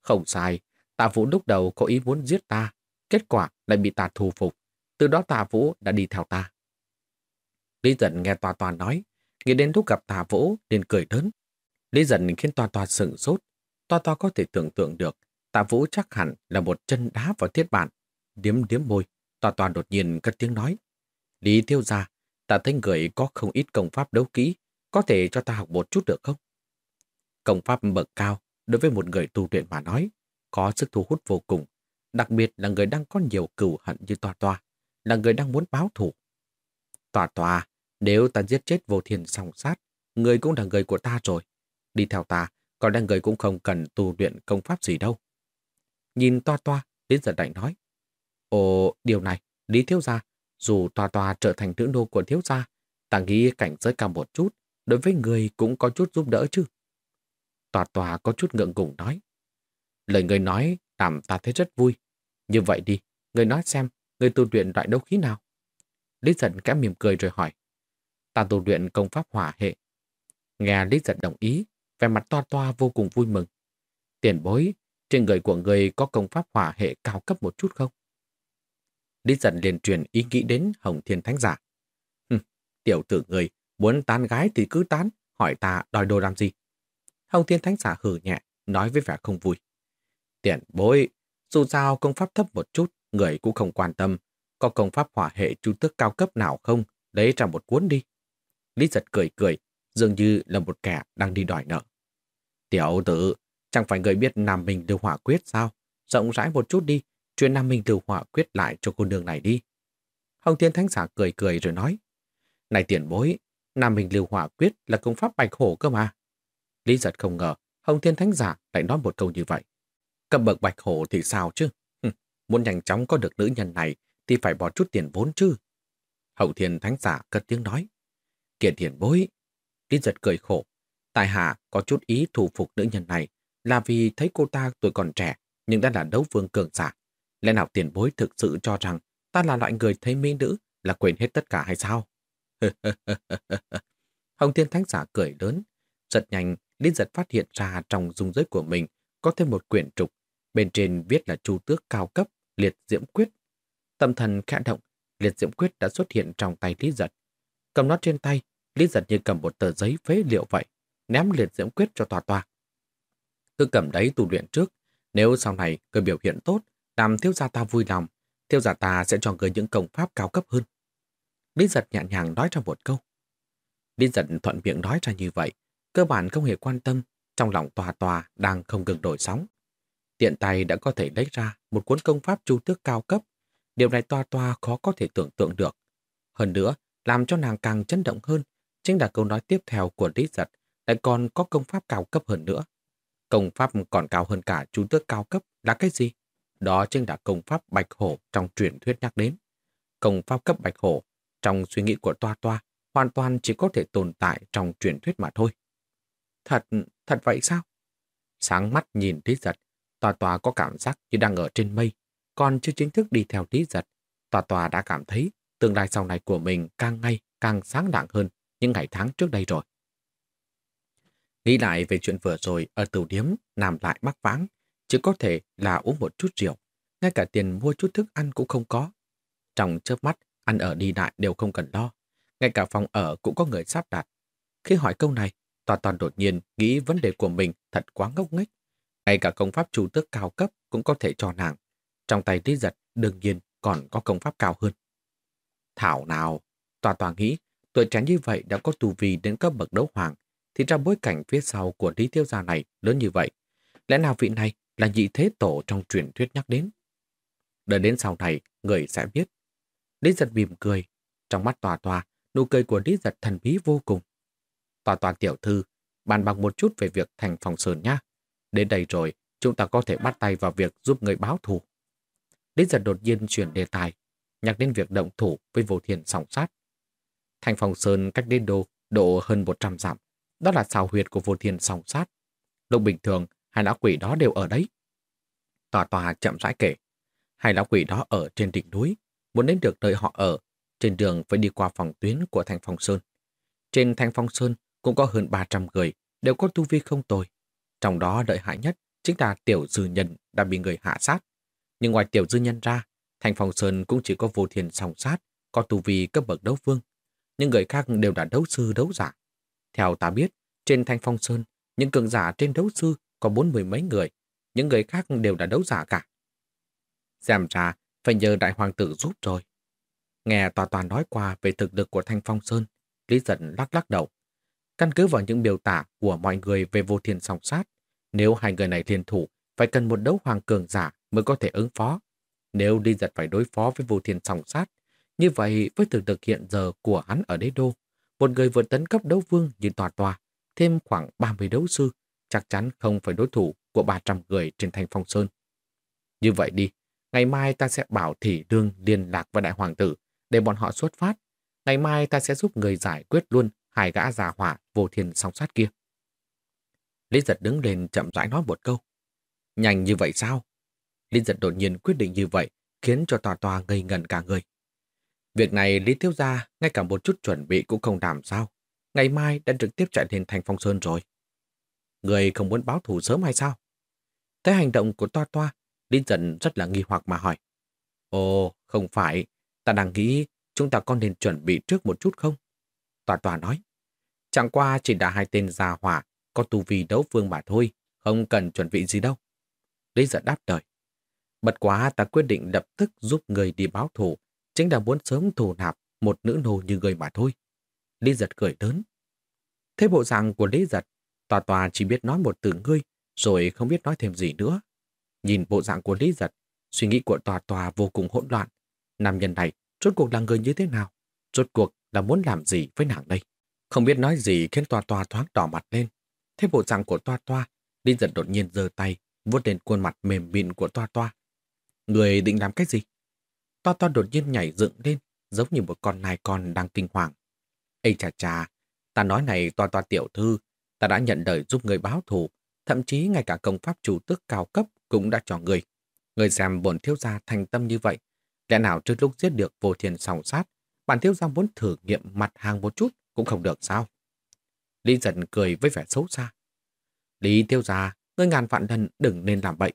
không sai, tạ vũ lúc đầu có ý muốn giết ta, kết quả lại bị ta thù phục. Từ đó tạ vũ đã đi theo ta. Lý giận nghe tòa tòa nói, nghĩ đến lúc gặp tạ vũ liền cười lớn. Lý giận khiến tòa tòa sửng sốt. Tòa tòa có thể tưởng tượng được tạ vũ chắc hẳn là một chân đá vào thiết bản. Điếm điếm môi, tòa tòa đột nhiên cất tiếng nói. Lý tiêu gia, ta thấy người có không ít công pháp đấu kỹ, có thể cho ta học một chút được không? Công pháp bậc cao, đối với một người tu luyện mà nói, có sức thu hút vô cùng, đặc biệt là người đang có nhiều cừu hận như Toa Toa, là người đang muốn báo thù. Toa Toa, nếu ta giết chết vô thiên song sát, người cũng là người của ta rồi. Đi theo ta, còn đang người cũng không cần tu luyện công pháp gì đâu. Nhìn Toa Toa, Lý Giật Đại nói, Ồ, điều này, Lý Thiếu Gia, dù Toa Toa trở thành nữ nô của Thiếu Gia, ta nghĩ cảnh giới cao một chút, đối với người cũng có chút giúp đỡ chứ. Tòa tòa có chút ngượng ngùng nói. Lời người nói làm ta thấy rất vui. Như vậy đi, người nói xem, người tu luyện loại đấu khí nào? Lý giận kẽ mỉm cười rồi hỏi. Ta tu luyện công pháp hỏa hệ. Nghe Lý giận đồng ý, vẻ mặt toa toa vô cùng vui mừng. Tiền bối, trên người của người có công pháp hỏa hệ cao cấp một chút không? Lý giận liền truyền ý nghĩ đến Hồng Thiên Thánh Giả. tiểu tử người, muốn tán gái thì cứ tán, hỏi ta đòi đồ làm gì? Hồng Thiên Thánh Giả hử nhẹ, nói với vẻ không vui. Tiền bối, dù sao công pháp thấp một chút, người cũng không quan tâm. Có công pháp hỏa hệ chu tước cao cấp nào không? Lấy ra một cuốn đi. Lý giật cười cười, dường như là một kẻ đang đi đòi nợ. Tiểu tử, chẳng phải người biết Nam Minh Lưu Hỏa Quyết sao? Rộng rãi một chút đi, truyền Nam Minh Lưu Hỏa Quyết lại cho cô nương này đi. Hồng Thiên Thánh Giả cười cười rồi nói, Này tiền bối, Nam Minh Lưu Hỏa Quyết là công pháp bạch hổ cơ mà. Lý giật không ngờ, Hồng Thiên Thánh Giả lại nói một câu như vậy. Cầm bậc bạch hổ thì sao chứ? muốn nhanh chóng có được nữ nhân này thì phải bỏ chút tiền vốn chứ. Hậu Thiên Thánh Giả cất tiếng nói. Kiện tiền bối. Lý giật cười khổ. Tài hạ có chút ý thủ phục nữ nhân này là vì thấy cô ta tuổi còn trẻ nhưng đã là đấu vương cường giả. Lẽ nào tiền bối thực sự cho rằng ta là loại người thấy mỹ nữ là quên hết tất cả hay sao? Hồng Thiên Thánh Giả cười lớn. Rất nhanh, Lý Giật phát hiện ra trong dung giới của mình có thêm một quyển trục. Bên trên viết là chu tước cao cấp, liệt diễm quyết. Tâm thần khẽ động, liệt diễm quyết đã xuất hiện trong tay Lý Giật. Cầm nó trên tay, Lý Giật như cầm một tờ giấy phế liệu vậy, ném liệt diễm quyết cho tòa tòa. Cứ cầm đấy tu luyện trước, nếu sau này người biểu hiện tốt, làm thiếu gia ta vui lòng, thiếu gia ta sẽ cho người những công pháp cao cấp hơn. Lý giật nhẹ nhàng nói ra một câu. Lý giật thuận miệng nói ra như vậy, cơ bản không hề quan tâm, trong lòng tòa tòa đang không ngừng đổi sóng. Tiện tay đã có thể lấy ra một cuốn công pháp chu tước cao cấp. Điều này tòa tòa khó có thể tưởng tượng được. Hơn nữa, làm cho nàng càng chấn động hơn, chính là câu nói tiếp theo của Lý giật lại còn có công pháp cao cấp hơn nữa. Công pháp còn cao hơn cả chu tước cao cấp là cái gì? Đó chính là công pháp bạch hổ trong truyền thuyết nhắc đến. Công pháp cấp bạch hổ trong suy nghĩ của Toa Toa hoàn toàn chỉ có thể tồn tại trong truyền thuyết mà thôi. Thật, thật vậy sao? Sáng mắt nhìn Lý Giật, tòa tòa có cảm giác như đang ở trên mây, còn chưa chính thức đi theo Lý Giật. tòa tòa đã cảm thấy tương lai sau này của mình càng ngày càng sáng đẳng hơn những ngày tháng trước đây rồi. Nghĩ lại về chuyện vừa rồi ở tù điếm, nằm lại mắc váng, chỉ có thể là uống một chút rượu, ngay cả tiền mua chút thức ăn cũng không có. Trong chớp mắt, ăn ở đi lại đều không cần lo, ngay cả phòng ở cũng có người sắp đặt. Khi hỏi câu này, Toàn Toàn đột nhiên nghĩ vấn đề của mình thật quá ngốc nghếch. Ngay cả công pháp chủ tước cao cấp cũng có thể cho nàng. Trong tay Lý Giật đương nhiên còn có công pháp cao hơn. Thảo nào, Toàn Toàn nghĩ tuổi trẻ như vậy đã có tù vi đến cấp bậc đấu hoàng, thì ra bối cảnh phía sau của Lý Tiêu Gia này lớn như vậy. Lẽ nào vị này là nhị thế tổ trong truyền thuyết nhắc đến? Đợi đến sau này, người sẽ biết. Lý giật mỉm cười. Trong mắt tòa tòa, nụ cười của Lý giật thần bí vô cùng. Tòa tòa tiểu thư, bàn bằng một chút về việc thành phòng sơn nhá. Đến đây rồi, chúng ta có thể bắt tay vào việc giúp người báo thù. Lý giật đột nhiên chuyển đề tài, nhắc đến việc động thủ với vô thiền sòng sát. Thành phòng sơn cách đến đô độ hơn 100 dặm. Đó là xào huyệt của vô thiền sòng sát. Lúc bình thường, hai lão quỷ đó đều ở đấy. Tòa tòa chậm rãi kể. Hai lão quỷ đó ở trên đỉnh núi, muốn đến được nơi họ ở, trên đường phải đi qua phòng tuyến của thành phòng sơn. Trên thành phong sơn cũng có hơn 300 người, đều có tu vi không tồi. Trong đó đợi hại nhất chính là tiểu dư nhân đã bị người hạ sát. Nhưng ngoài tiểu dư nhân ra, thành phong sơn cũng chỉ có vô thiền song sát, có tu vi cấp bậc đấu vương. những người khác đều là đấu sư đấu giả. Theo ta biết, trên thanh phong sơn, những cường giả trên đấu sư có bốn mười mấy người, những người khác đều là đấu giả cả. Xem ra, phải nhờ đại hoàng tử giúp rồi. Nghe tòa toàn nói qua về thực lực của Thanh Phong Sơn, Lý Giật lắc lắc đầu. Căn cứ vào những biểu tả của mọi người về vô thiên song sát, nếu hai người này liên thủ, phải cần một đấu hoàng cường giả mới có thể ứng phó. Nếu đi Giật phải đối phó với vô thiên song sát, như vậy với thực lực hiện giờ của hắn ở đế đô, một người vượt tấn cấp đấu vương như tòa tòa, thêm khoảng 30 đấu sư, chắc chắn không phải đối thủ của 300 người trên thành phong sơn. Như vậy đi, ngày mai ta sẽ bảo thị đương liên lạc với đại hoàng tử để bọn họ xuất phát. Ngày mai ta sẽ giúp người giải quyết luôn hai gã già hỏa vô thiên song sát kia. Lý giật đứng lên chậm rãi nói một câu. Nhanh như vậy sao? Lý giật đột nhiên quyết định như vậy khiến cho tòa tòa ngây ngẩn cả người. Việc này Lý Thiếu Gia ngay cả một chút chuẩn bị cũng không làm sao. Ngày mai đã trực tiếp chạy lên thành phong sơn rồi. Người không muốn báo thù sớm hay sao? Thấy hành động của Toa Toa, Lý Giật rất là nghi hoặc mà hỏi. Ồ, không phải. Ta đang nghĩ chúng ta có nên chuẩn bị trước một chút không? Tòa tòa nói. Chẳng qua chỉ là hai tên già hỏa, có tu vi đấu vương mà thôi, không cần chuẩn bị gì đâu. Lý Dần đáp lời. Bật quá ta quyết định lập tức giúp người đi báo thù, chính là muốn sớm thù nạp một nữ nô như người mà thôi. Lý giật cười lớn. Thế bộ dạng của Lý giật, tòa tòa chỉ biết nói một từ ngươi, rồi không biết nói thêm gì nữa. Nhìn bộ dạng của Lý giật, suy nghĩ của tòa tòa vô cùng hỗn loạn. Nam nhân này rốt cuộc là người như thế nào? Rốt cuộc là muốn làm gì với nàng đây? Không biết nói gì khiến Toa Toa thoáng đỏ mặt lên. Thế bộ dạng của Toa Toa, linh giật đột nhiên giơ tay, vuốt lên khuôn mặt mềm mịn của Toa Toa. Người định làm cái gì? Toa Toa đột nhiên nhảy dựng lên, giống như một con nai con đang kinh hoàng. Ê chà chà, ta nói này Toa Toa tiểu thư, ta đã nhận đời giúp người báo thù, thậm chí ngay cả công pháp chủ tước cao cấp cũng đã cho người. Người xem bổn thiếu gia thành tâm như vậy, lẽ nào trước lúc giết được vô thiền sòng sát, bản thiếu gia muốn thử nghiệm mặt hàng một chút cũng không được sao? Lý dần cười với vẻ xấu xa. Lý tiêu gia, ngươi ngàn vạn lần đừng nên làm bệnh.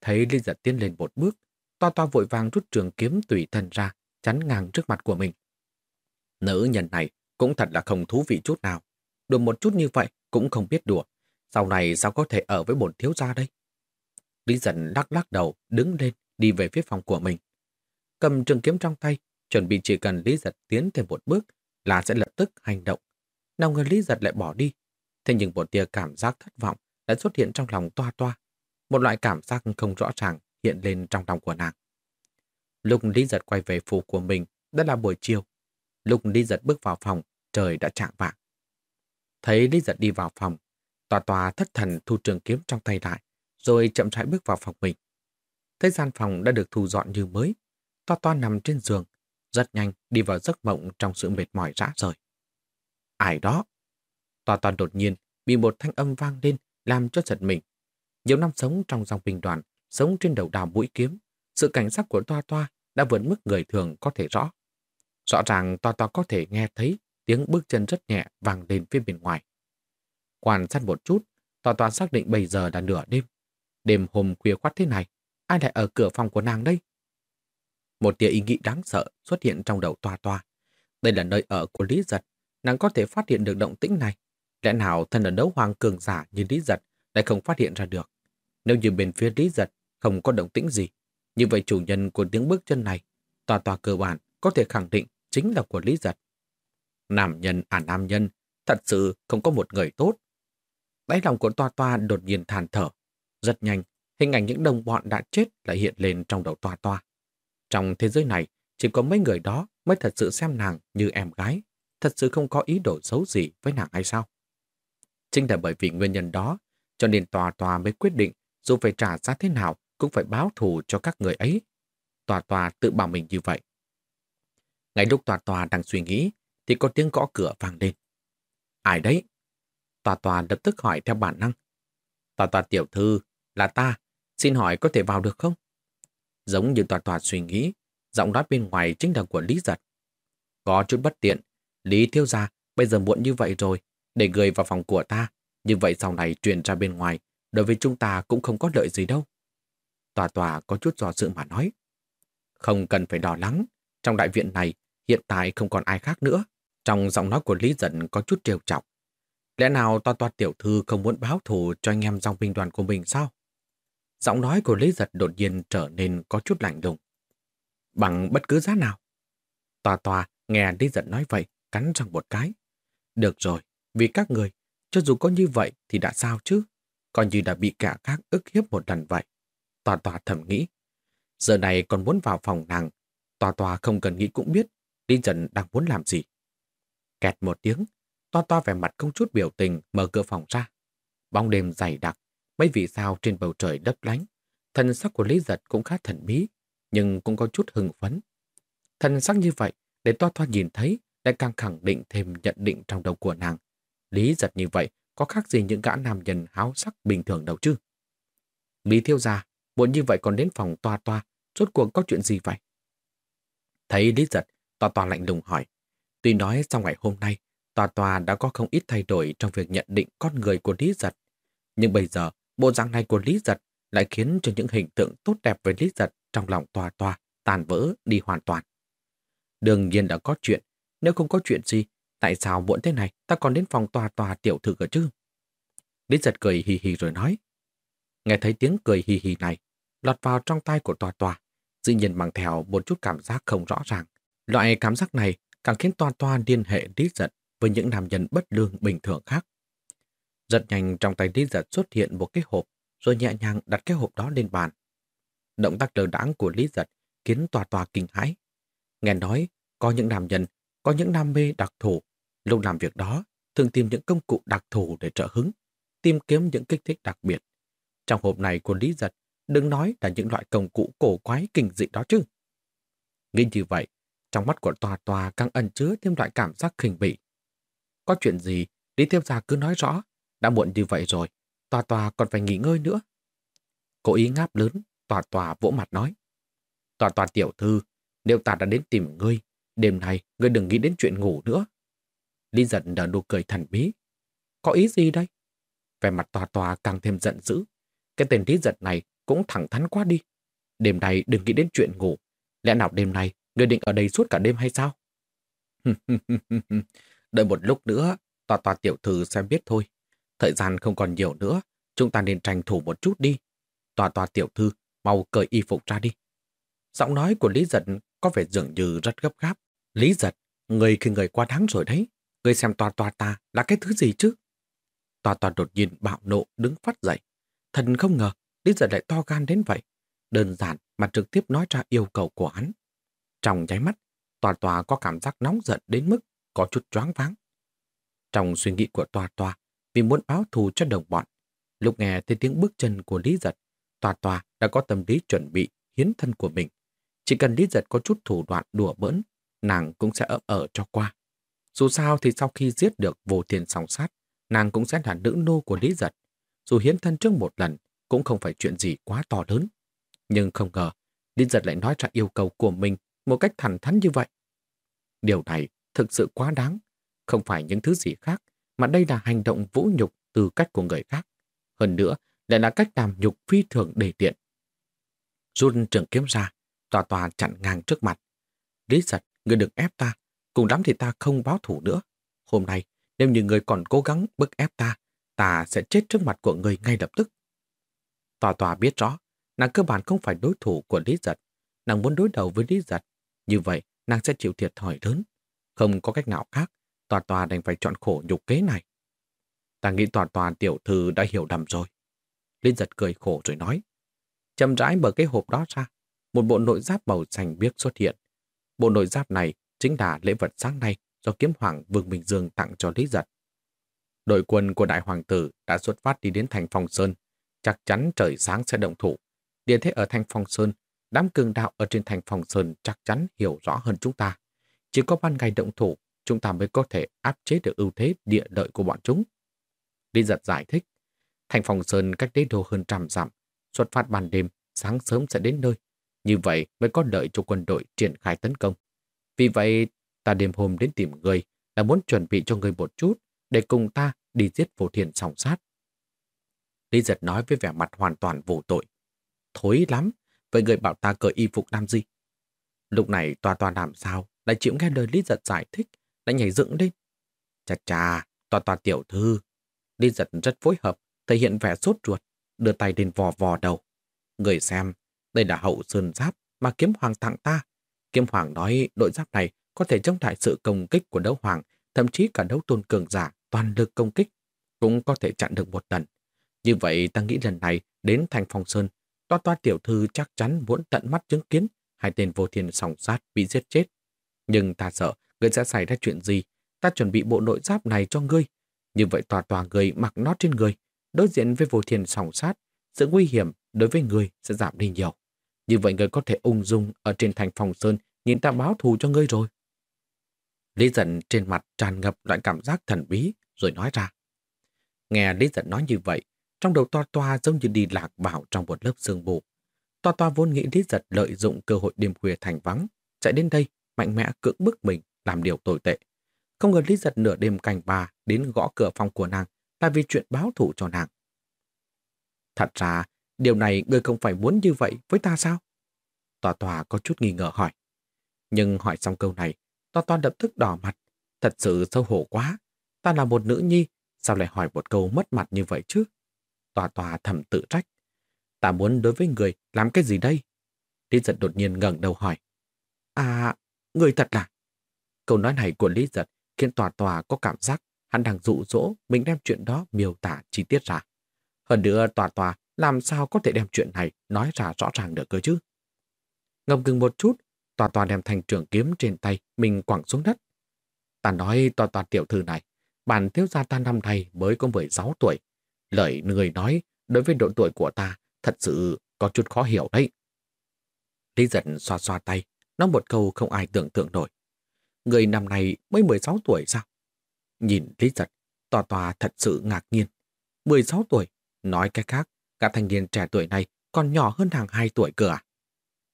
Thấy Lý giận tiến lên một bước, to to vội vàng rút trường kiếm tùy thân ra, chắn ngang trước mặt của mình. Nữ nhân này cũng thật là không thú vị chút nào. Đùa một chút như vậy cũng không biết đùa. Sau này sao có thể ở với bổn thiếu gia đây? Lý dần lắc lắc đầu, đứng lên, đi về phía phòng của mình. Cầm trường kiếm trong tay, chuẩn bị chỉ cần Lý giật tiến thêm một bước là sẽ lập tức hành động. Nào người Lý giật lại bỏ đi. Thế nhưng một tia cảm giác thất vọng đã xuất hiện trong lòng toa toa. Một loại cảm giác không rõ ràng hiện lên trong lòng của nàng. Lúc Lý giật quay về phủ của mình đã là buổi chiều. Lúc Lý giật bước vào phòng, trời đã chạng vạng. Thấy Lý giật đi vào phòng, tòa tòa thất thần thu trường kiếm trong tay lại, rồi chậm rãi bước vào phòng mình. Thấy gian phòng đã được thu dọn như mới, tòa tòa nằm trên giường, rất nhanh đi vào giấc mộng trong sự mệt mỏi rã rời. Ai đó? Tòa toàn đột nhiên bị một thanh âm vang lên làm cho giật mình. Nhiều năm sống trong dòng bình đoàn, sống trên đầu đào mũi kiếm, sự cảnh giác của toa toa đã vượt mức người thường có thể rõ. Rõ ràng toa toa có thể nghe thấy tiếng bước chân rất nhẹ vang lên phía bên ngoài. Quan sát một chút, toa toa xác định bây giờ là nửa đêm. Đêm hôm khuya khoát thế này, ai lại ở cửa phòng của nàng đây? Một tia ý nghĩ đáng sợ xuất hiện trong đầu toa toa. Đây là nơi ở của Lý Giật, nàng có thể phát hiện được động tĩnh này. Lẽ nào thân ở đấu hoàng cường giả như Lý Giật lại không phát hiện ra được? Nếu như bên phía Lý Giật không có động tĩnh gì, như vậy chủ nhân của tiếng bước chân này, tòa tòa cơ bản có thể khẳng định chính là của Lý Giật. Nam nhân à nam nhân, thật sự không có một người tốt. Đáy lòng của Toa Toa đột nhiên than thở. Rất nhanh, hình ảnh những đồng bọn đã chết lại hiện lên trong đầu Toa Toa. Trong thế giới này, chỉ có mấy người đó mới thật sự xem nàng như em gái, thật sự không có ý đồ xấu gì với nàng hay sao? Chính là bởi vì nguyên nhân đó, cho nên tòa tòa mới quyết định dù phải trả giá thế nào cũng phải báo thù cho các người ấy. Tòa tòa tự bảo mình như vậy. Ngay lúc tòa tòa đang suy nghĩ, thì có tiếng gõ cửa vang lên. Ai đấy? Tòa tòa lập tức hỏi theo bản năng. Tòa tòa tiểu thư, là ta, xin hỏi có thể vào được không? Giống như toàn toàn suy nghĩ, giọng nói bên ngoài chính là của Lý Giật. Có chút bất tiện, Lý thiếu gia, bây giờ muộn như vậy rồi, để người vào phòng của ta, như vậy sau này truyền ra bên ngoài, đối với chúng ta cũng không có lợi gì đâu. Tòa tòa có chút do dự mà nói. Không cần phải đỏ lắng, trong đại viện này hiện tại không còn ai khác nữa. Trong giọng nói của Lý Dận có chút trêu trọng Lẽ nào tòa tòa tiểu thư không muốn báo thù cho anh em dòng binh đoàn của mình sao? Giọng nói của Lý Giật đột nhiên trở nên có chút lạnh lùng. Bằng bất cứ giá nào. Tòa tòa nghe Lý Giật nói vậy, cắn răng một cái. Được rồi, vì các người, cho dù có như vậy thì đã sao chứ? Coi như đã bị cả khác ức hiếp một lần vậy. Tòa tòa thầm nghĩ. Giờ này còn muốn vào phòng nàng. Tòa tòa không cần nghĩ cũng biết Lý Dần đang muốn làm gì. Kẹt một tiếng, toa toa vẻ mặt không chút biểu tình mở cửa phòng ra. Bóng đêm dày đặc, mấy vì sao trên bầu trời đấp lánh. Thần sắc của Lý Giật cũng khá thần bí, nhưng cũng có chút hưng phấn. Thần sắc như vậy, để toa toa nhìn thấy, lại càng khẳng định thêm nhận định trong đầu của nàng. Lý Giật như vậy, có khác gì những gã nam nhân háo sắc bình thường đâu chứ? Lý thiêu gia, muộn như vậy còn đến phòng toa toa, rốt cuộc có chuyện gì vậy? Thấy Lý Giật, toa toa lạnh lùng hỏi. Tuy nói sau ngày hôm nay, tòa tòa đã có không ít thay đổi trong việc nhận định con người của Lý Giật. Nhưng bây giờ, bộ dạng này của Lý Giật lại khiến cho những hình tượng tốt đẹp về Lý Giật trong lòng tòa tòa tàn vỡ đi hoàn toàn. Đương nhiên đã có chuyện, nếu không có chuyện gì, tại sao muộn thế này ta còn đến phòng tòa tòa tiểu thư cơ chứ? Lý Giật cười hì hì rồi nói. Nghe thấy tiếng cười hì hì này, lọt vào trong tay của tòa tòa, dĩ nhiên mang theo một chút cảm giác không rõ ràng. Loại cảm giác này càng khiến tòa tòa liên hệ Lý Giật với những nam nhân bất lương bình thường khác. Rất nhanh trong tay Lý Giật xuất hiện một cái hộp, rồi nhẹ nhàng đặt cái hộp đó lên bàn. Động tác lờ đãng của Lý Giật khiến tòa tòa kinh hãi. Nghe nói, Có những nam nhân, có những nam mê đặc thù. Lúc làm việc đó, thường tìm những công cụ đặc thù để trợ hứng, tìm kiếm những kích thích đặc biệt. Trong hộp này của Lý Giật, đừng nói là những loại công cụ cổ quái kinh dị đó chứ. Nghĩ như vậy, trong mắt của tòa tòa càng ẩn chứa thêm loại cảm giác khinh bỉ. Có chuyện gì, Lý Thiếp Gia cứ nói rõ, đã muộn như vậy rồi, tòa tòa còn phải nghỉ ngơi nữa. Cố ý ngáp lớn, tòa tòa vỗ mặt nói. Tòa tòa tiểu thư, nếu ta đã đến tìm ngươi, đêm nay ngươi đừng nghĩ đến chuyện ngủ nữa. Lý giận nở nụ cười thần bí. Có ý gì đây? Về mặt tòa tòa càng thêm giận dữ. Cái tên lý giận này cũng thẳng thắn quá đi. Đêm nay đừng nghĩ đến chuyện ngủ. Lẽ nào đêm nay ngươi định ở đây suốt cả đêm hay sao? Đợi một lúc nữa, tòa tòa tiểu thư sẽ biết thôi. Thời gian không còn nhiều nữa, chúng ta nên tranh thủ một chút đi. Tòa tòa tiểu thư, mau cởi y phục ra đi. Giọng nói của Lý Giật có vẻ dường như rất gấp gáp. Lý Giật, người khi người quá đáng rồi đấy. Người xem tòa tòa ta là cái thứ gì chứ? Tòa tòa đột nhiên bạo nộ đứng phát dậy. Thần không ngờ Lý Giật lại to gan đến vậy. Đơn giản mà trực tiếp nói ra yêu cầu của hắn. Trong nháy mắt, tòa tòa có cảm giác nóng giận đến mức có chút choáng váng. Trong suy nghĩ của tòa tòa, vì muốn báo thù cho đồng bọn, lúc nghe thấy tiếng bước chân của Lý Giật, tòa tòa đã có tâm lý chuẩn bị hiến thân của mình. Chỉ cần Lý Giật có chút thủ đoạn đùa bỡn, nàng cũng sẽ ấp ở cho qua. Dù sao thì sau khi giết được vô tiền song sát, nàng cũng sẽ là nữ nô của Lý Giật. Dù hiến thân trước một lần, cũng không phải chuyện gì quá to lớn. Nhưng không ngờ, Lý Giật lại nói ra yêu cầu của mình một cách thẳng thắn như vậy. Điều này thực sự quá đáng, không phải những thứ gì khác, mà đây là hành động vũ nhục từ cách của người khác. Hơn nữa, lại là cách làm nhục phi thường đề tiện. Run trường kiếm ra, tòa tòa chặn ngang trước mặt. Lý giật, người đừng ép ta, cùng lắm thì ta không báo thủ nữa. Hôm nay, nếu như người còn cố gắng bức ép ta, ta sẽ chết trước mặt của người ngay lập tức. Tòa tòa biết rõ, nàng cơ bản không phải đối thủ của Lý Giật. Nàng muốn đối đầu với Lý Giật. Như vậy, nàng sẽ chịu thiệt thòi lớn. Không có cách nào khác, tòa tòa đành phải chọn khổ nhục kế này. Ta nghĩ tòa tòa tiểu thư đã hiểu đầm rồi. liên Giật cười khổ rồi nói. Chầm rãi mở cái hộp đó ra, một bộ nội giáp màu xanh biếc xuất hiện. Bộ nội giáp này chính là lễ vật sáng nay do kiếm hoàng Vương Bình Dương tặng cho Lý Giật. Đội quân của đại hoàng tử đã xuất phát đi đến thành Phong Sơn, chắc chắn trời sáng sẽ động thủ. Địa thế ở thành Phong Sơn, đám cường đạo ở trên thành Phong Sơn chắc chắn hiểu rõ hơn chúng ta. Chỉ có ban ngày động thủ, chúng ta mới có thể áp chế được ưu thế địa lợi của bọn chúng. Lý Giật giải thích, thành Phong Sơn cách đế đô hơn trăm dặm, xuất phát ban đêm, sáng sớm sẽ đến nơi. Như vậy mới có lợi cho quân đội triển khai tấn công. Vì vậy, ta đêm hôm đến tìm người là muốn chuẩn bị cho người một chút để cùng ta đi giết vô thiền sòng sát. Lý giật nói với vẻ mặt hoàn toàn vô tội. Thối lắm, vậy người bảo ta cởi y phục làm gì? Lúc này tòa tòa làm sao, lại chịu nghe lời Lý giật giải thích, đã nhảy dựng lên. Chà chà, toàn toàn tiểu thư. đi giật rất phối hợp, thể hiện vẻ sốt ruột, đưa tay lên vò vò đầu. Người xem, đây là hậu sơn giáp mà kiếm hoàng tặng ta. Kiếm hoàng nói đội giáp này có thể chống lại sự công kích của đấu hoàng, thậm chí cả đấu tôn cường giả toàn lực công kích, cũng có thể chặn được một lần. Như vậy ta nghĩ lần này đến thành phong sơn, toa toa tiểu thư chắc chắn muốn tận mắt chứng kiến hai tên vô thiên sòng sát bị giết chết. Nhưng ta sợ Ngươi sẽ xảy ra chuyện gì, ta chuẩn bị bộ nội giáp này cho ngươi. Như vậy tòa tòa người mặc nó trên người, đối diện với vô thiên sòng sát, sự nguy hiểm đối với người sẽ giảm đi nhiều. Như vậy người có thể ung dung ở trên thành phòng sơn nhìn ta báo thù cho ngươi rồi. Lý giận trên mặt tràn ngập loại cảm giác thần bí rồi nói ra. Nghe Lý giận nói như vậy, trong đầu toa toa giống như đi lạc bảo trong một lớp sương mù. Toa toa vốn nghĩ Lý giật lợi dụng cơ hội đêm khuya thành vắng, chạy đến đây, mạnh mẽ cưỡng bức mình làm điều tồi tệ. Không ngờ Lý giật nửa đêm canh bà đến gõ cửa phòng của nàng là vì chuyện báo thù cho nàng. Thật ra, điều này ngươi không phải muốn như vậy với ta sao? Tòa tòa có chút nghi ngờ hỏi. Nhưng hỏi xong câu này, tòa tòa lập tức đỏ mặt. Thật sự xấu hổ quá. Ta là một nữ nhi, sao lại hỏi một câu mất mặt như vậy chứ? Tòa tòa thầm tự trách. Ta muốn đối với người làm cái gì đây? Lý giật đột nhiên ngẩng đầu hỏi. À, người thật là... Câu nói này của Lý giật khiến tòa tòa có cảm giác hắn đang dụ dỗ mình đem chuyện đó miêu tả chi tiết ra. Hơn nữa tòa tòa làm sao có thể đem chuyện này nói ra rõ ràng được cơ chứ? Ngầm ngừng một chút, tòa tòa đem thanh trường kiếm trên tay mình quẳng xuống đất. Ta nói tòa tòa tiểu thư này, bản thiếu gia ta năm nay mới có 16 tuổi. Lời người nói đối với độ tuổi của ta thật sự có chút khó hiểu đấy. Lý giật xoa xoa tay, nói một câu không ai tưởng tượng nổi. Người năm nay mới 16 tuổi sao? Nhìn Lý giật, tòa tòa thật sự ngạc nhiên. 16 tuổi, nói cái khác, cả thanh niên trẻ tuổi này còn nhỏ hơn hàng 2 tuổi cơ à?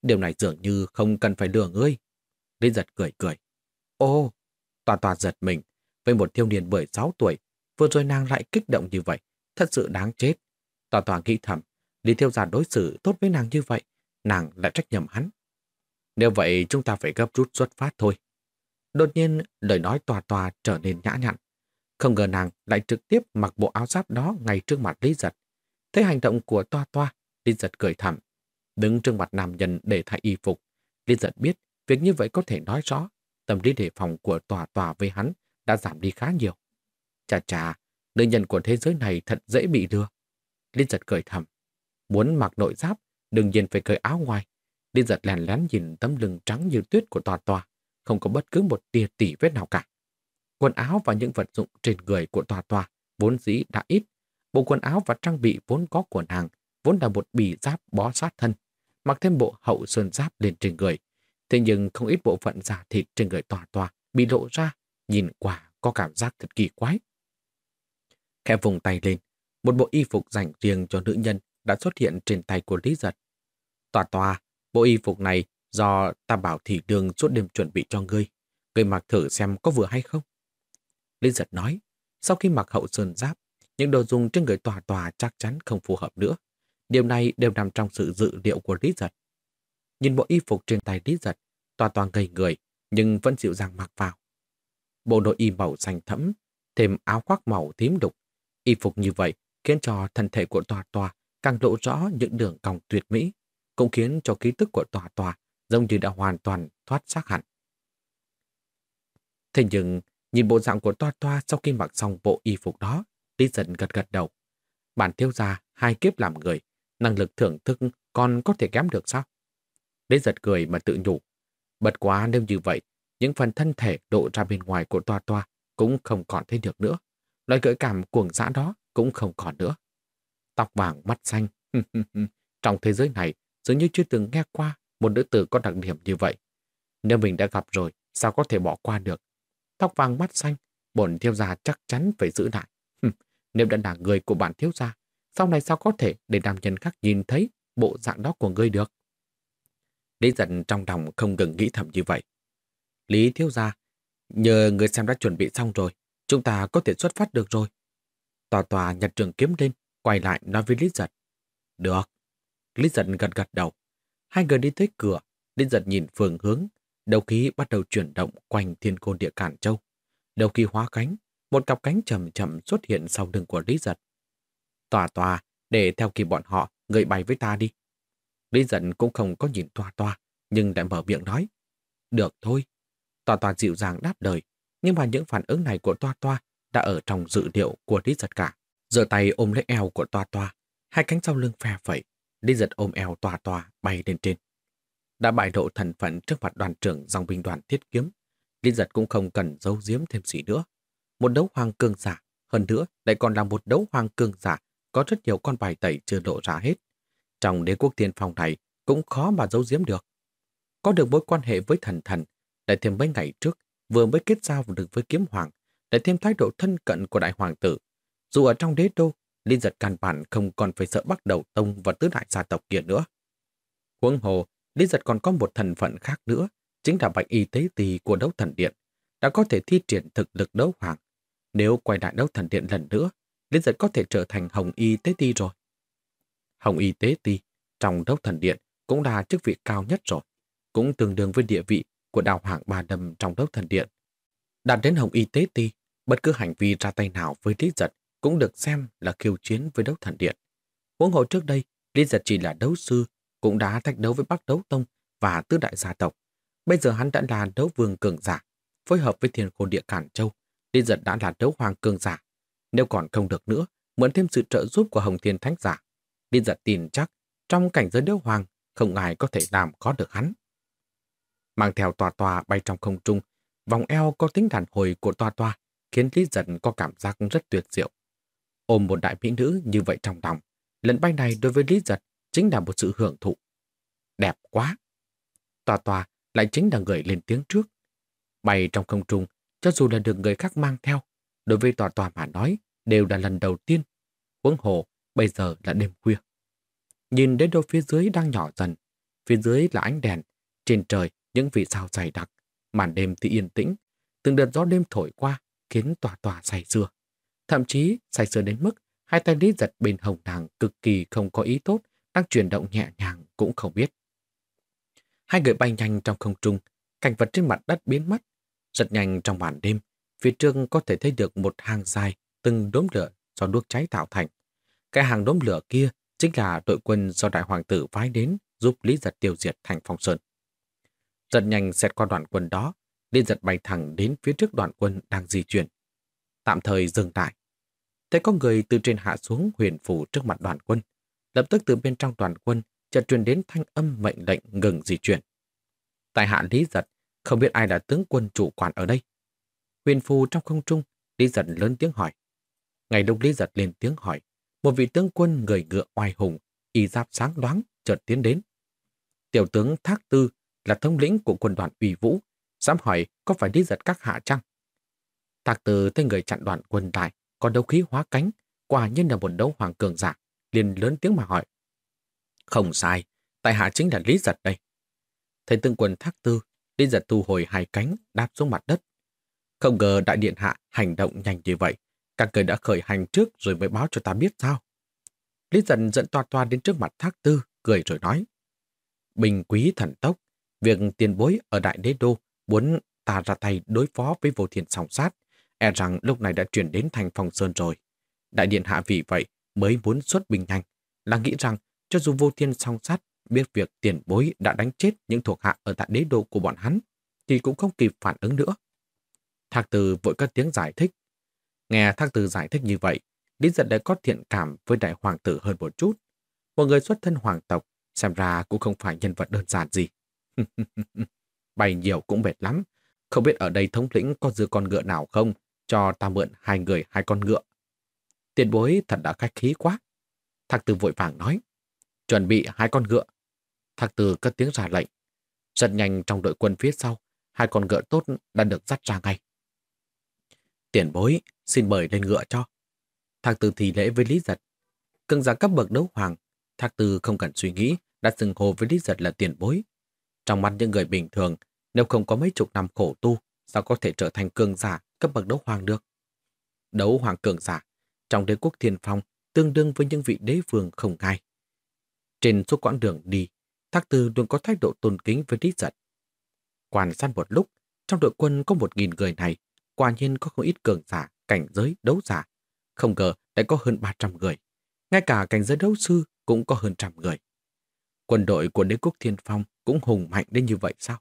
Điều này dường như không cần phải lừa ngươi. Lý giật cười cười. Ô, tòa tòa giật mình. Với một thiếu niên 16 tuổi, vừa rồi nàng lại kích động như vậy. Thật sự đáng chết. Tòa tòa nghĩ thầm, Lý Thiêu giả đối xử tốt với nàng như vậy, nàng lại trách nhầm hắn. Nếu vậy chúng ta phải gấp rút xuất phát thôi. Đột nhiên, lời nói tòa tòa trở nên nhã nhặn. Không ngờ nàng lại trực tiếp mặc bộ áo giáp đó ngay trước mặt Lý Giật. Thấy hành động của toa toa, Lý Giật cười thầm. Đứng trước mặt nam nhân để thay y phục. Lý Giật biết việc như vậy có thể nói rõ tâm lý đề phòng của tòa tòa với hắn đã giảm đi khá nhiều. Chà chà, nữ nhân của thế giới này thật dễ bị lừa. Lý Giật cười thầm. Muốn mặc nội giáp, đương nhiên phải cởi áo ngoài. Lý Giật lèn lén nhìn tấm lưng trắng như tuyết của tòa tòa, không có bất cứ một tia tỉ vết nào cả. Quần áo và những vật dụng trên người của tòa tòa vốn dĩ đã ít. Bộ quần áo và trang bị vốn có của nàng vốn là một bì giáp bó sát thân, mặc thêm bộ hậu sơn giáp lên trên người. Thế nhưng không ít bộ phận giả thịt trên người tòa tòa bị lộ ra, nhìn quả có cảm giác thật kỳ quái. Khẽ vùng tay lên, một bộ y phục dành riêng cho nữ nhân đã xuất hiện trên tay của Lý Giật. Tòa tòa, bộ y phục này do ta bảo thị đường suốt đêm chuẩn bị cho ngươi. Ngươi mặc thử xem có vừa hay không? Lý Giật nói, sau khi mặc hậu sơn giáp, những đồ dùng trên người tòa tòa chắc chắn không phù hợp nữa. Điều này đều nằm trong sự dự liệu của Lý Giật. Nhìn bộ y phục trên tay Lý Giật, tòa tòa gầy người, nhưng vẫn dịu dàng mặc vào. Bộ đồ y màu xanh thẫm, thêm áo khoác màu tím đục. Y phục như vậy khiến cho thân thể của tòa tòa càng lộ rõ những đường cong tuyệt mỹ, cũng khiến cho ký tức của tòa tòa giống như đã hoàn toàn thoát xác hẳn. Thế nhưng, nhìn bộ dạng của toa toa sau khi mặc xong bộ y phục đó, Lý dần gật gật đầu. Bản thiếu gia hai kiếp làm người, năng lực thưởng thức còn có thể kém được sao? Lý giật cười mà tự nhủ. Bật quá nếu như vậy, những phần thân thể độ ra bên ngoài của toa toa cũng không còn thấy được nữa. Loại gợi cảm cuồng dã đó cũng không còn nữa. Tóc vàng mắt xanh. Trong thế giới này, dường như chưa từng nghe qua một nữ tử có đặc điểm như vậy. Nếu mình đã gặp rồi, sao có thể bỏ qua được? Tóc vàng mắt xanh, bổn thiếu gia chắc chắn phải giữ lại. Nếu đã là người của bản thiếu gia, sau này sao có thể để nam nhân khác nhìn thấy bộ dạng đó của ngươi được? Lý giận trong lòng không ngừng nghĩ thầm như vậy. Lý thiếu gia, nhờ người xem đã chuẩn bị xong rồi, chúng ta có thể xuất phát được rồi. Tòa tòa nhặt trường kiếm lên, quay lại nói với Lý giật. Được. Lý giật gật gật đầu. Hai người đi tới cửa, đến giật nhìn phương hướng, đầu khí bắt đầu chuyển động quanh thiên côn địa cản châu. Đầu khí hóa cánh, một cặp cánh chậm chậm xuất hiện sau lưng của Lý giật. Tòa tòa, để theo kịp bọn họ, người bay với ta đi. Lý giật cũng không có nhìn tòa tòa, nhưng lại mở miệng nói. Được thôi. Tòa tòa dịu dàng đáp lời, nhưng mà những phản ứng này của toa toa đã ở trong dự liệu của Lý giật cả. Giờ tay ôm lấy eo của toa toa, hai cánh sau lưng phe phẩy, Lý giật ôm eo tòa tòa bay lên trên. Đã bại độ thần phận trước mặt đoàn trưởng dòng binh đoàn thiết kiếm, Lý giật cũng không cần giấu giếm thêm gì nữa. Một đấu hoàng cương giả, hơn nữa lại còn là một đấu hoàng cương giả, có rất nhiều con bài tẩy chưa lộ ra hết. Trong đế quốc thiên phòng này cũng khó mà giấu giếm được. Có được mối quan hệ với thần thần, lại thêm mấy ngày trước, vừa mới kết giao được với kiếm hoàng, lại thêm thái độ thân cận của đại hoàng tử. Dù ở trong đế đô, Linh giật căn bản không còn phải sợ bắt đầu tông và tứ đại gia tộc kia nữa. Huống hồ, Linh giật còn có một thần phận khác nữa, chính là bạch y tế tỳ của đấu thần điện, đã có thể thi triển thực lực đấu hoàng. Nếu quay lại đấu thần điện lần nữa, Linh giật có thể trở thành hồng y tế ti rồi. Hồng y tế ti trong đấu thần điện cũng là chức vị cao nhất rồi, cũng tương đương với địa vị của đào hoàng ba đâm trong đấu thần điện. Đạt đến hồng y tế ti, bất cứ hành vi ra tay nào với Lý Giật cũng được xem là khiêu chiến với đấu thần điện. Huống hồ trước đây, Lý Giật chỉ là đấu sư, cũng đã thách đấu với Bắc Đấu Tông và tứ đại gia tộc. Bây giờ hắn đã là đấu vương cường giả, phối hợp với thiên khôn địa Cản Châu. Lý Giật đã là đấu hoàng cường giả. Nếu còn không được nữa, mượn thêm sự trợ giúp của Hồng Thiên Thánh Giả. Lý Giật tin chắc, trong cảnh giới đấu hoàng, không ai có thể làm khó được hắn. mang theo tòa tòa bay trong không trung. Vòng eo có tính đàn hồi của tòa tòa, khiến Lý Giật có cảm giác rất tuyệt diệu. Ôm một đại mỹ nữ như vậy trong lòng, lần bay này đối với Lý Giật chính là một sự hưởng thụ. Đẹp quá! Tòa tòa lại chính là người lên tiếng trước. Bay trong không trung, cho dù là được người khác mang theo, đối với tòa tòa mà nói, đều là lần đầu tiên. Huống hồ, bây giờ là đêm khuya. Nhìn đến đâu phía dưới đang nhỏ dần, phía dưới là ánh đèn, trên trời những vì sao dày đặc, màn đêm thì yên tĩnh, từng đợt gió đêm thổi qua khiến tòa tòa say sưa. Thậm chí say sưa đến mức hai tay lý giật bên hồng nàng cực kỳ không có ý tốt, đang chuyển động nhẹ nhàng cũng không biết. Hai người bay nhanh trong không trung, cảnh vật trên mặt đất biến mất. Rất nhanh trong màn đêm, phía trước có thể thấy được một hàng dài từng đốm lửa do đuốc cháy tạo thành. Cái hàng đốm lửa kia chính là đội quân do đại hoàng tử phái đến giúp Lý Giật tiêu diệt thành phong sơn. Giật nhanh xét qua đoàn quân đó, Lý Giật bay thẳng đến phía trước đoàn quân đang di chuyển. Tạm thời dừng lại. Thấy có người từ trên hạ xuống huyền phủ trước mặt đoàn quân. Lập tức từ bên trong đoàn quân chợt truyền đến thanh âm mệnh lệnh ngừng di chuyển. Tại hạ Lý Giật, không biết ai là tướng quân chủ quản ở đây. Huyền phù trong không trung, Lý Giật lớn tiếng hỏi. Ngày lúc Lý Giật lên tiếng hỏi, một vị tướng quân người ngựa oai hùng, y giáp sáng đoáng chợt tiến đến. Tiểu tướng Thác Tư là thống lĩnh của quân đoàn ủy vũ, dám hỏi có phải Lý Giật các hạ chăng? Thác Tư thấy người chặn đoàn quân lại, còn đấu khí hóa cánh, quả nhiên là một đấu hoàng cường giả, liền lớn tiếng mà hỏi. Không sai, tại hạ chính là Lý Giật đây. Thấy tương quân Thác Tư, Lý Giật thu hồi hai cánh, đáp xuống mặt đất. Không ngờ đại điện hạ hành động nhanh như vậy, các người đã khởi hành trước rồi mới báo cho ta biết sao? Lý Giật dẫn toa toa đến trước mặt thác tư, cười rồi nói. Bình quý thần tốc, việc tiền bối ở Đại Đế Đô muốn ta ra tay đối phó với vô thiền sòng sát, e rằng lúc này đã chuyển đến thành phòng sơn rồi. Đại điện hạ vì vậy mới muốn xuất bình nhanh, là nghĩ rằng cho dù vô thiên song sát biết việc tiền bối đã đánh chết những thuộc hạ ở tại đế đô của bọn hắn, thì cũng không kịp phản ứng nữa. Thạc Từ vội cất tiếng giải thích, Nghe Thác từ giải thích như vậy, Lý giật đã có thiện cảm với đại hoàng tử hơn một chút. Một người xuất thân hoàng tộc, xem ra cũng không phải nhân vật đơn giản gì. Bày nhiều cũng mệt lắm. Không biết ở đây thống lĩnh có dư con ngựa nào không, cho ta mượn hai người hai con ngựa. Tiền bối thật đã khách khí quá. Thạc tử vội vàng nói, chuẩn bị hai con ngựa. Thạc tử cất tiếng ra lệnh. Rất nhanh trong đội quân phía sau, hai con ngựa tốt đã được dắt ra ngay. Tiền bối, xin mời lên ngựa cho. Thạc tử thì lễ với Lý Giật. Cưng giả cấp bậc đấu hoàng, Thạc tử không cần suy nghĩ, đã xưng hồ với Lý Giật là tiền bối. Trong mắt những người bình thường, nếu không có mấy chục năm khổ tu, sao có thể trở thành cương giả cấp bậc đấu hoàng được? Đấu hoàng cường giả, trong đế quốc thiên phong, tương đương với những vị đế vương không ngai. Trên suốt quãng đường đi, Thác Tư luôn có thái độ tôn kính với Lý Giật. Quan sát một lúc, trong đội quân có một nghìn người này, quả nhiên có không ít cường giả, cảnh giới đấu giả. Không ngờ lại có hơn 300 người. Ngay cả cảnh giới đấu sư cũng có hơn trăm người. Quân đội của đế quốc thiên phong cũng hùng mạnh đến như vậy sao?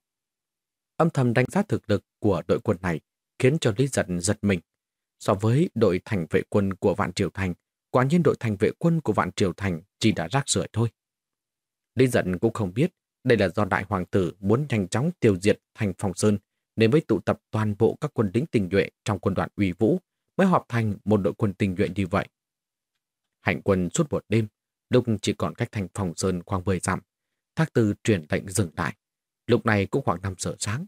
Âm thầm đánh giá thực lực của đội quân này khiến cho Lý Giật giật mình. So với đội thành vệ quân của Vạn Triều Thành, quả nhiên đội thành vệ quân của Vạn Triều Thành chỉ đã rác rưởi thôi. Lý Giật cũng không biết đây là do đại hoàng tử muốn nhanh chóng tiêu diệt thành phòng sơn nên mới tụ tập toàn bộ các quân lính tình nhuệ trong quân đoàn uy vũ mới họp thành một đội quân tình nhuệ như vậy. Hành quân suốt một đêm, lúc chỉ còn cách thành phòng sơn khoảng 10 dặm, Thác Tư truyền lệnh dừng lại. Lúc này cũng khoảng 5 giờ sáng.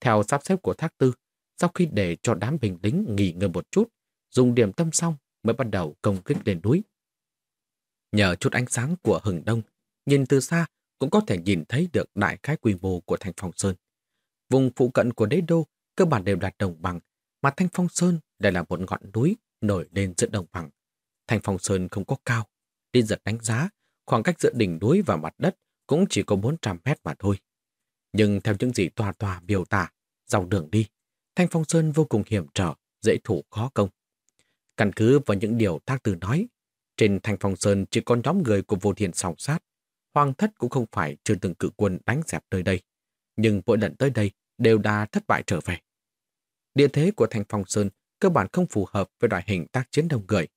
Theo sắp xếp của Thác Tư, sau khi để cho đám binh lính nghỉ ngơi một chút, dùng điểm tâm xong mới bắt đầu công kích lên núi. Nhờ chút ánh sáng của hừng đông, nhìn từ xa cũng có thể nhìn thấy được đại khái quy mô của thành phong sơn. Vùng phụ cận của đế đô cơ bản đều là đồng bằng, mà Thanh Phong Sơn lại là một ngọn núi nổi lên giữa đồng bằng. Thanh Phong Sơn không có cao. Đi giật đánh giá, khoảng cách giữa đỉnh núi và mặt đất cũng chỉ có 400 mét mà thôi. Nhưng theo những gì tòa tòa biểu tả, dòng đường đi, Thanh Phong Sơn vô cùng hiểm trở, dễ thủ khó công. Căn cứ vào những điều thác Tử nói, trên Thanh Phong Sơn chỉ có nhóm người của vô thiền sòng sát. Hoàng thất cũng không phải chưa từng cử quân đánh dẹp nơi đây nhưng mỗi lần tới đây đều đã thất bại trở về. Địa thế của Thanh Phong Sơn cơ bản không phù hợp với loại hình tác chiến đông người.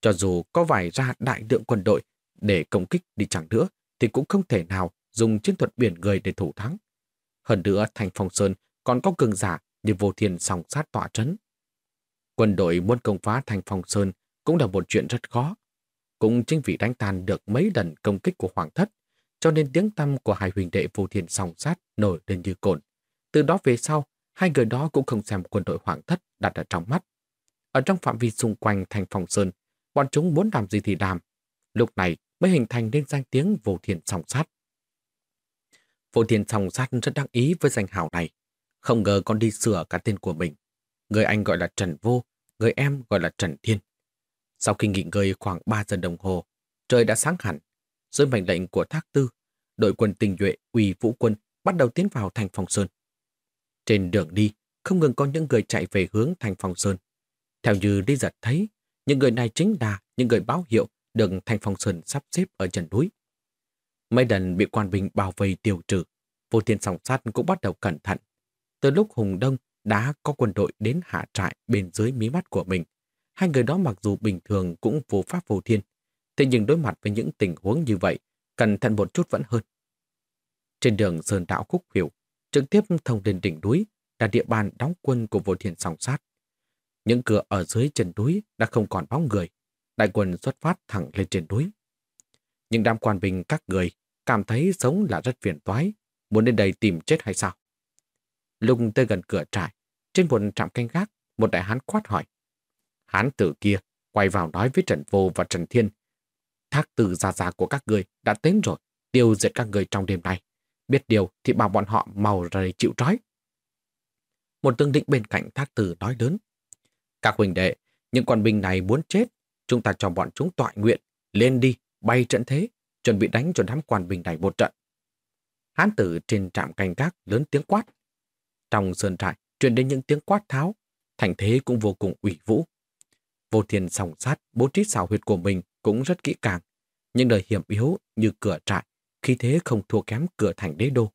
Cho dù có vài ra đại lượng quân đội để công kích đi chẳng nữa, thì cũng không thể nào dùng chiến thuật biển người để thủ thắng. Hơn nữa thành phong sơn còn có cường giả như vô thiên song sát tỏa trấn. Quân đội muốn công phá thành phòng sơn cũng là một chuyện rất khó. Cũng chính vì đánh tan được mấy lần công kích của Hoàng thất, cho nên tiếng tăm của hai huỳnh đệ vô thiên song sát nổi lên như cồn. Từ đó về sau, hai người đó cũng không xem quân đội Hoàng thất đặt ở trong mắt. Ở trong phạm vi xung quanh thành phòng sơn, bọn chúng muốn làm gì thì làm. Lúc này mới hình thành nên danh tiếng vô thiên song sát. Vô thiên song sát rất đắc ý với danh hào này. Không ngờ con đi sửa cả tên của mình. Người anh gọi là Trần Vô, người em gọi là Trần Thiên. Sau khi nghỉ ngơi khoảng 3 giờ đồng hồ, trời đã sáng hẳn. Dưới mệnh lệnh của Thác Tư, đội quân tình nhuệ ủy vũ quân bắt đầu tiến vào thành Phong Sơn. Trên đường đi, không ngừng có những người chạy về hướng thành Phong Sơn. Theo như đi giật thấy, những người này chính là những người báo hiệu được thành Phong Sơn sắp xếp ở chân núi. Mấy lần bị quan binh bao vây tiêu trừ, vô thiên sòng sát cũng bắt đầu cẩn thận. Từ lúc Hùng Đông đã có quân đội đến hạ trại bên dưới mí mắt của mình, hai người đó mặc dù bình thường cũng vô pháp vô thiên, thế nhưng đối mặt với những tình huống như vậy, cẩn thận một chút vẫn hơn. Trên đường Sơn Đạo Khúc Hiểu, trực tiếp thông lên đỉnh núi là địa bàn đóng quân của vô thiên song sát. Những cửa ở dưới chân núi đã không còn bóng người, đại quân xuất phát thẳng lên trên núi. Nhưng đám quan binh các người cảm thấy sống là rất phiền toái, muốn đến đây tìm chết hay sao? Lúc tới gần cửa trại, trên một trạm canh gác, một đại hán quát hỏi. Hán tử kia quay vào nói với Trần Vô và Trần Thiên. Thác tử già già của các người đã đến rồi, tiêu diệt các người trong đêm nay. Biết điều thì bảo bọn họ màu ra đây chịu trói. Một tương định bên cạnh thác tử nói lớn. Các huynh đệ, những quan binh này muốn chết, chúng ta cho bọn chúng tọa nguyện, lên đi, bay trận thế, chuẩn bị đánh cho đám quan binh này một trận. Hán tử trên trạm canh gác lớn tiếng quát. Trong sơn trại truyền đến những tiếng quát tháo, thành thế cũng vô cùng ủy vũ. Vô thiên sòng sát bố trí xảo huyệt của mình cũng rất kỹ càng, nhưng đời hiểm yếu như cửa trại, khi thế không thua kém cửa thành đế đô.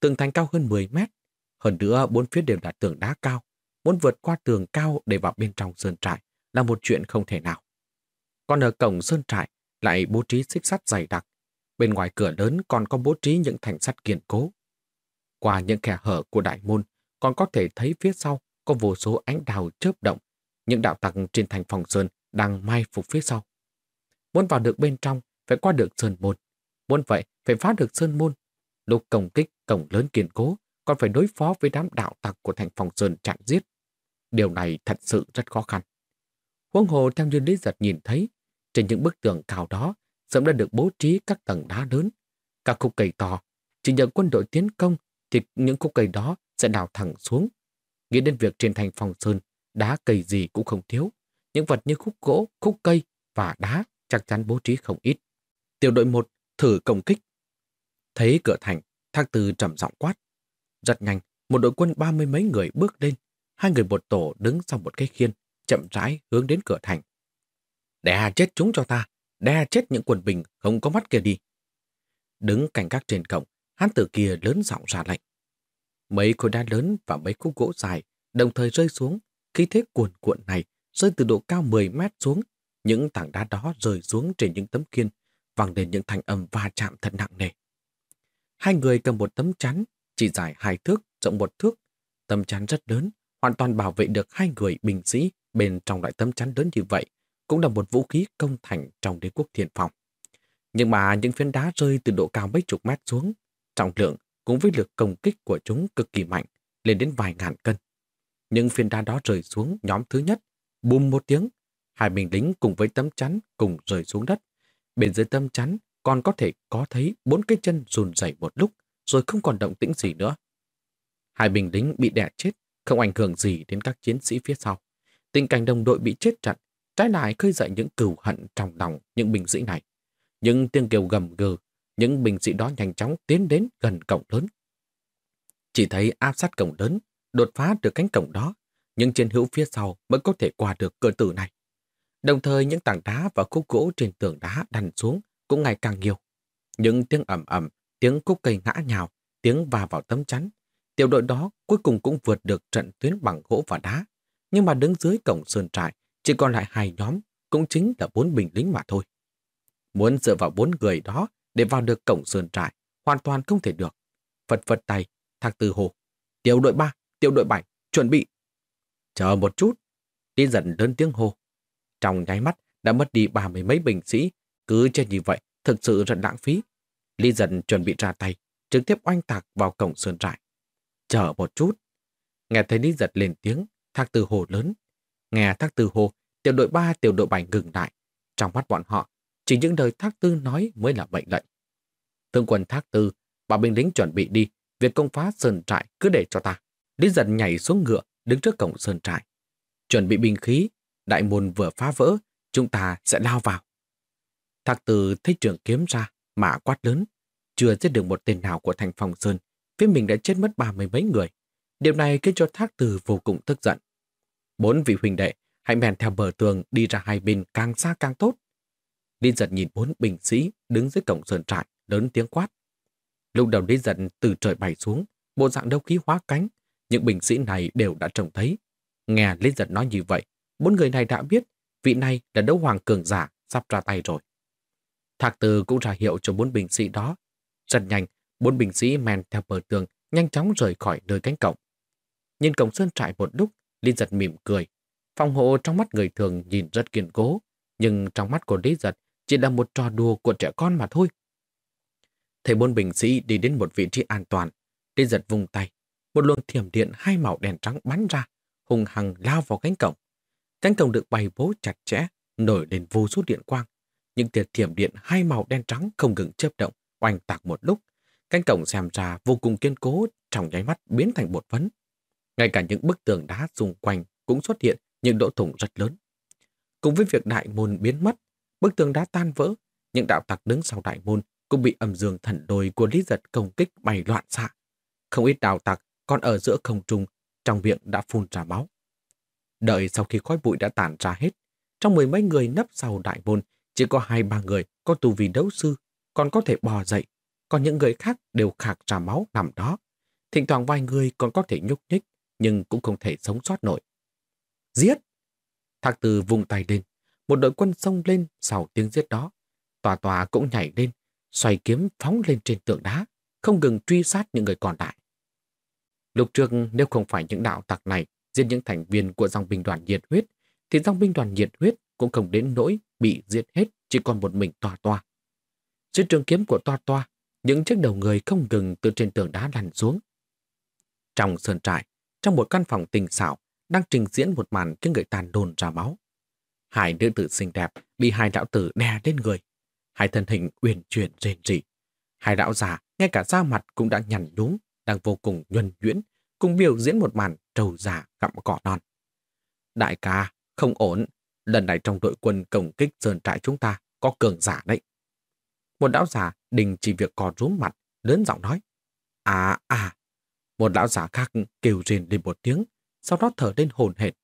Tường thành cao hơn 10 mét, hơn nữa bốn phía đều là tường đá cao, muốn vượt qua tường cao để vào bên trong sơn trại là một chuyện không thể nào. Còn ở cổng sơn trại lại bố trí xích sắt dày đặc, bên ngoài cửa lớn còn có bố trí những thành sắt kiên cố. Qua những kẻ hở của đại môn, còn có thể thấy phía sau có vô số ánh đào chớp động, những đạo tặc trên thành phòng sơn đang mai phục phía sau. Muốn vào được bên trong, phải qua được sơn môn. Muốn vậy, phải phá được sơn môn. Lúc công kích cổng lớn kiên cố, còn phải đối phó với đám đạo tặc của thành phòng sơn chặn giết. Điều này thật sự rất khó khăn. Huống hồ theo như Lý Giật nhìn thấy, trên những bức tường cao đó sớm đã được bố trí các tầng đá lớn. Các khúc cây to, chỉ nhờ quân đội tiến công thì những khúc cây đó sẽ đào thẳng xuống. Nghĩ đến việc trên thành phòng sơn, đá cây gì cũng không thiếu. Những vật như khúc gỗ, khúc cây và đá chắc chắn bố trí không ít. Tiểu đội 1 thử công kích. Thấy cửa thành, thác tư trầm giọng quát. Rất nhanh, một đội quân ba mươi mấy người bước lên. Hai người một tổ đứng sau một cái khiên, chậm rãi hướng đến cửa thành. Đè chết chúng cho ta, đè chết những quần bình không có mắt kia đi. Đứng cảnh các trên cổng, hán tử kia lớn giọng ra lệnh. Mấy khối đá lớn và mấy khúc gỗ dài đồng thời rơi xuống. Khí thế cuồn cuộn này rơi từ độ cao 10 mét xuống. Những tảng đá đó rơi xuống trên những tấm kiên, vang lên những thanh âm va chạm thật nặng nề. Hai người cầm một tấm chắn, chỉ dài hai thước, rộng một thước. Tấm chắn rất lớn, hoàn toàn bảo vệ được hai người binh sĩ bên trong loại tấm chắn lớn như vậy, cũng là một vũ khí công thành trong đế quốc thiền phòng. Nhưng mà những phiến đá rơi từ độ cao mấy chục mét xuống, trọng lượng cùng với lực công kích của chúng cực kỳ mạnh, lên đến vài ngàn cân. Những phiên đá đó rơi xuống nhóm thứ nhất, bùm một tiếng, hai binh lính cùng với tấm chắn cùng rơi xuống đất. Bên dưới tấm chắn còn có thể có thấy bốn cái chân run rẩy một lúc, rồi không còn động tĩnh gì nữa. Hai binh lính bị đè chết, không ảnh hưởng gì đến các chiến sĩ phía sau. Tình cảnh đồng đội bị chết chặn, trái lại khơi dậy những cừu hận trong lòng những binh sĩ này. Những tiếng kêu gầm gừ những binh sĩ đó nhanh chóng tiến đến gần cổng lớn. Chỉ thấy áp sát cổng lớn, đột phá được cánh cổng đó, nhưng trên hữu phía sau mới có thể qua được cửa tử này. Đồng thời những tảng đá và khúc gỗ trên tường đá đằn xuống cũng ngày càng nhiều. Những tiếng ẩm ẩm, tiếng khúc cây ngã nhào, tiếng va vào tấm chắn. Tiểu đội đó cuối cùng cũng vượt được trận tuyến bằng gỗ và đá. Nhưng mà đứng dưới cổng sơn trại, chỉ còn lại hai nhóm, cũng chính là bốn bình lính mà thôi. Muốn dựa vào bốn người đó để vào được cổng sơn trại, hoàn toàn không thể được. Phật phật tay, Thạc Tư hồ. Tiểu đội 3, tiểu đội 7, chuẩn bị. Chờ một chút. Lý dần lớn tiếng hô. Trong nháy mắt đã mất đi ba mươi mấy binh sĩ. Cứ chết như vậy, thực sự rất lãng phí. Lý dần chuẩn bị ra tay, trực tiếp oanh tạc vào cổng sơn trại. Chờ một chút. Nghe thấy Lý giật lên tiếng, Thác Tư Hồ lớn. Nghe Thác Tư Hồ, tiểu đội 3, tiểu đội 7 ngừng lại. Trong mắt bọn họ, chỉ những lời Thác Tư nói mới là mệnh lệnh. thương quân Thác Tư, bảo binh lính chuẩn bị đi, việc công phá sơn trại cứ để cho ta. Lý giật nhảy xuống ngựa, đứng trước cổng sơn trại. Chuẩn bị binh khí, đại môn vừa phá vỡ, chúng ta sẽ lao vào. Thạc Tư thấy trường kiếm ra, mã quát lớn. Chưa giết được một tên nào của thành phòng sơn, phía mình đã chết mất ba mươi mấy người. Điều này khiến cho Thác tư vô cùng tức giận. Bốn vị huynh đệ, hãy men theo bờ tường đi ra hai bên càng xa càng tốt. Lý giật nhìn bốn binh sĩ đứng dưới cổng sơn trại, lớn tiếng quát. Lúc đầu Lý giật từ trời bay xuống, bộ dạng đấu khí hóa cánh, những binh sĩ này đều đã trông thấy. Nghe Lý giật nói như vậy, bốn người này đã biết vị này là đấu hoàng cường giả sắp ra tay rồi. Thạc Từ cũng ra hiệu cho bốn binh sĩ đó. Rất nhanh, bốn binh sĩ men theo bờ tường, nhanh chóng rời khỏi nơi cánh cổng. Nhìn cổng sơn trại một lúc, Lý Giật mỉm cười. Phòng hộ trong mắt người thường nhìn rất kiên cố, nhưng trong mắt của Lý Giật chỉ là một trò đùa của trẻ con mà thôi. Thầy bốn bình sĩ đi đến một vị trí an toàn, đi Giật vùng tay. Một luồng thiểm điện hai màu đèn trắng bắn ra, hùng hằng lao vào cánh cổng. Cánh cổng được bày bố chặt chẽ, nổi lên vô số điện quang. Những tia thiểm điện hai màu đen trắng không ngừng chớp động, oanh tạc một lúc. Cánh cổng xem ra vô cùng kiên cố, trong nháy mắt biến thành bột phấn. Ngay cả những bức tường đá xung quanh cũng xuất hiện những lỗ thủng rất lớn. Cùng với việc đại môn biến mất, bức tường đá tan vỡ, những đạo tặc đứng sau đại môn cũng bị âm dương thần đồi của Lý Giật công kích bay loạn xạ. Không ít đạo tặc còn ở giữa không trung, trong miệng đã phun ra máu. Đợi sau khi khói bụi đã tản ra hết, trong mười mấy người nấp sau đại môn, chỉ có hai ba người có tu vi đấu sư, còn có thể bò dậy, còn những người khác đều khạc ra máu nằm đó. Thỉnh thoảng vài người còn có thể nhúc nhích, nhưng cũng không thể sống sót nổi. Giết! Thạc từ vùng tay lên, một đội quân xông lên sau tiếng giết đó. Tòa tòa cũng nhảy lên, xoay kiếm phóng lên trên tượng đá, không ngừng truy sát những người còn lại. Lúc trước nếu không phải những đạo tặc này giết những thành viên của dòng binh đoàn nhiệt huyết, thì dòng binh đoàn nhiệt huyết cũng không đến nỗi bị giết hết chỉ còn một mình toa toa. Dưới trường kiếm của toa toa, những chiếc đầu người không ngừng từ trên tường đá lăn xuống. Trong sơn trại, trong một căn phòng tình xảo, đang trình diễn một màn khiến người tàn đồn ra máu. Hai nữ tử xinh đẹp bị hai đạo tử đè lên người. Hai thân hình uyển chuyển rền rỉ. Hai đạo giả, ngay cả da mặt cũng đã nhằn nhúm, đang vô cùng nhuần nhuyễn, cùng biểu diễn một màn trầu giả gặm cỏ non. Đại ca, không ổn, lần này trong đội quân cổng kích sơn trại chúng ta có cường giả đấy. Một lão giả đình chỉ việc cò rúm mặt, lớn giọng nói. À, à. Một lão giả khác kêu rền lên một tiếng, sau đó thở lên hồn hệt.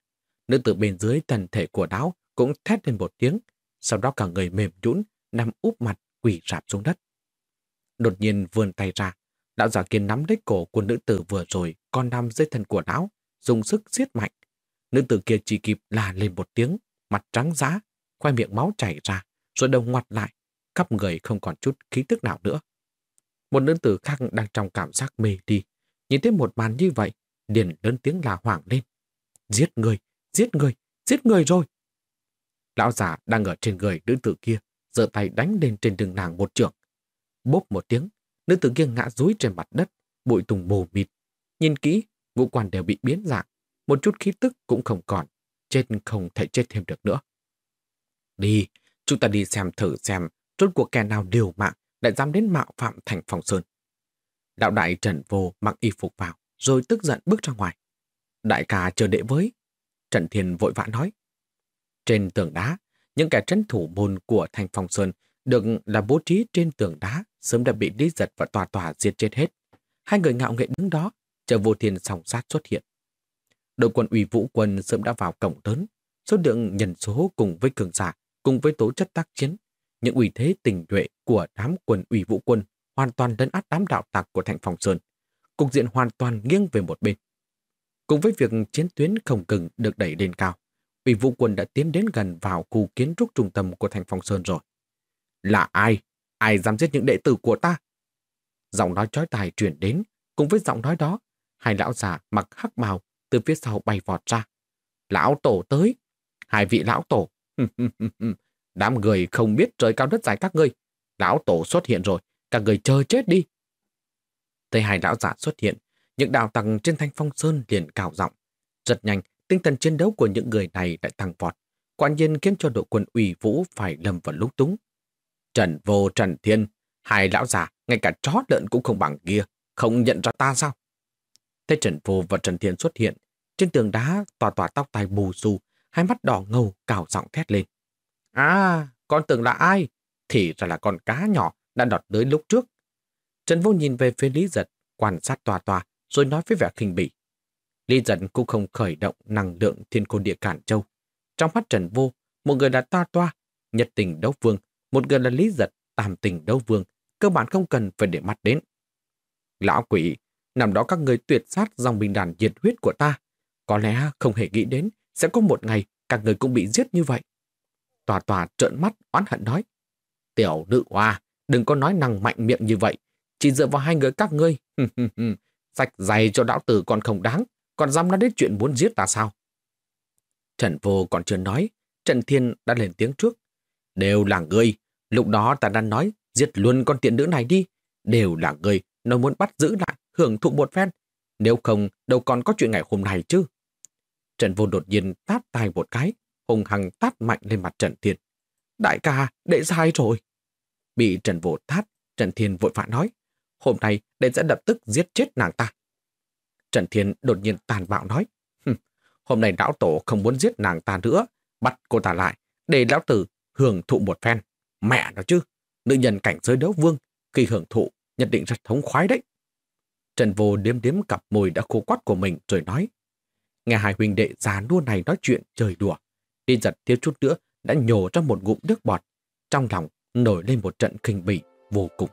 Nữ tử bên dưới thân thể của đáo cũng thét lên một tiếng, sau đó cả người mềm nhũn nằm úp mặt quỳ rạp xuống đất. Đột nhiên vươn tay ra, lão giả kia nắm lấy cổ của nữ tử vừa rồi còn nằm dưới thân của lão, dùng sức siết mạnh. Nữ tử kia chỉ kịp là lên một tiếng, mặt trắng giá, khoai miệng máu chảy ra, rồi đầu ngoặt lại, khắp người không còn chút khí tức nào nữa. Một nữ tử khác đang trong cảm giác mê đi, nhìn thấy một màn như vậy, liền lớn tiếng là hoảng lên. Giết người, giết người, giết người rồi. Lão già đang ở trên người nữ tử kia, giơ tay đánh lên trên đường nàng một trường. Bốp một tiếng, nữ tử kia ngã rúi trên mặt đất, bụi tùng mù mịt. Nhìn kỹ, ngũ quan đều bị biến dạng, một chút khí tức cũng không còn, chết không thể chết thêm được nữa. Đi, chúng ta đi xem thử xem rốt cuộc kẻ nào điều mạng lại dám đến mạo phạm thành phòng sơn. Đạo đại Trần Vô mặc y phục vào, rồi tức giận bước ra ngoài. Đại ca chờ đệ với. Trần Thiên vội vã nói. Trên tường đá, những kẻ trấn thủ môn của thành phòng sơn được là bố trí trên tường đá sớm đã bị Lý Giật và Tòa Tòa giết chết hết. Hai người ngạo nghệ đứng đó, chờ vô thiên sòng sát xuất hiện. Đội quân ủy vũ quân sớm đã vào cổng lớn, số lượng nhân số cùng với cường giả, cùng với tố chất tác chiến. Những ủy thế tình nhuệ của đám quân ủy vũ quân hoàn toàn lấn át đám đạo tặc của thành phòng Sơn. Cục diện hoàn toàn nghiêng về một bên. Cùng với việc chiến tuyến không cừng được đẩy lên cao, vì vũ quân đã tiến đến gần vào khu kiến trúc trung tâm của thành phong Sơn rồi. Là ai? Ai dám giết những đệ tử của ta? Giọng nói chói tài truyền đến, Cùng với giọng nói đó, hai lão già mặc hắc bào từ phía sau bay vọt ra. Lão tổ tới! Hai vị lão tổ! Đám người không biết trời cao đất dài các ngươi. Lão tổ xuất hiện rồi, các người chờ chết đi. Thấy hai lão giả xuất hiện, những đào tầng trên thanh phong sơn liền cào giọng. Rất nhanh, tinh thần chiến đấu của những người này lại tăng vọt. Quả nhiên khiến cho đội quân ủy vũ phải lầm vào lúc túng. Trần vô Trần Thiên, hai lão già, ngay cả chó lợn cũng không bằng kia, không nhận ra ta sao? Thế Trần vô và Trần Thiên xuất hiện, trên tường đá tòa tòa tóc tai bù xù, hai mắt đỏ ngầu cào giọng thét lên. À, con tưởng là ai? Thì ra là con cá nhỏ đã đọt tới lúc trước. Trần Vô nhìn về phía Lý Giật, quan sát tòa tòa, rồi nói với vẻ khinh bỉ. Lý giận cũng không khởi động năng lượng thiên côn địa cản châu. Trong mắt Trần Vô, một người là toa toa, nhật tình đấu vương, một người là Lý Giật, tam tình đấu vương, cơ bản không cần phải để mắt đến. Lão quỷ, nằm đó các người tuyệt sát dòng bình đàn diệt huyết của ta. Có lẽ không hề nghĩ đến sẽ có một ngày các người cũng bị giết như vậy. Tòa tòa trợn mắt oán hận nói. Tiểu nữ hoa, đừng có nói năng mạnh miệng như vậy. Chỉ dựa vào hai người các ngươi. Sạch dày cho đạo tử còn không đáng. Còn dám nói đến chuyện muốn giết ta sao? Trần Vô còn chưa nói. Trần Thiên đã lên tiếng trước. Đều là ngươi. Lúc đó ta đang nói giết luôn con tiện nữ này đi. Đều là ngươi. Nó muốn bắt giữ lại, hưởng thụ một phen. Nếu không, đâu còn có chuyện ngày hôm nay chứ. Trần Vô đột nhiên tát tay một cái, hùng hằng tát mạnh lên mặt Trần Thiên. Đại ca, đệ sai rồi. Bị Trần Vô tát, Trần Thiên vội vã nói, hôm nay đệ sẽ lập tức giết chết nàng ta. Trần Thiên đột nhiên tàn bạo nói, hôm nay lão tổ không muốn giết nàng ta nữa, bắt cô ta lại, để lão tử hưởng thụ một phen. Mẹ nó chứ, nữ nhân cảnh giới đấu vương, khi hưởng thụ nhất định rất thống khoái đấy. Trần Vô đếm đếm cặp môi đã khô quắt của mình rồi nói, Nghe hai huynh đệ già nua này nói chuyện trời đùa. Đi giật thiếu chút nữa đã nhổ ra một ngụm nước bọt. Trong lòng nổi lên một trận kinh bỉ vô cùng.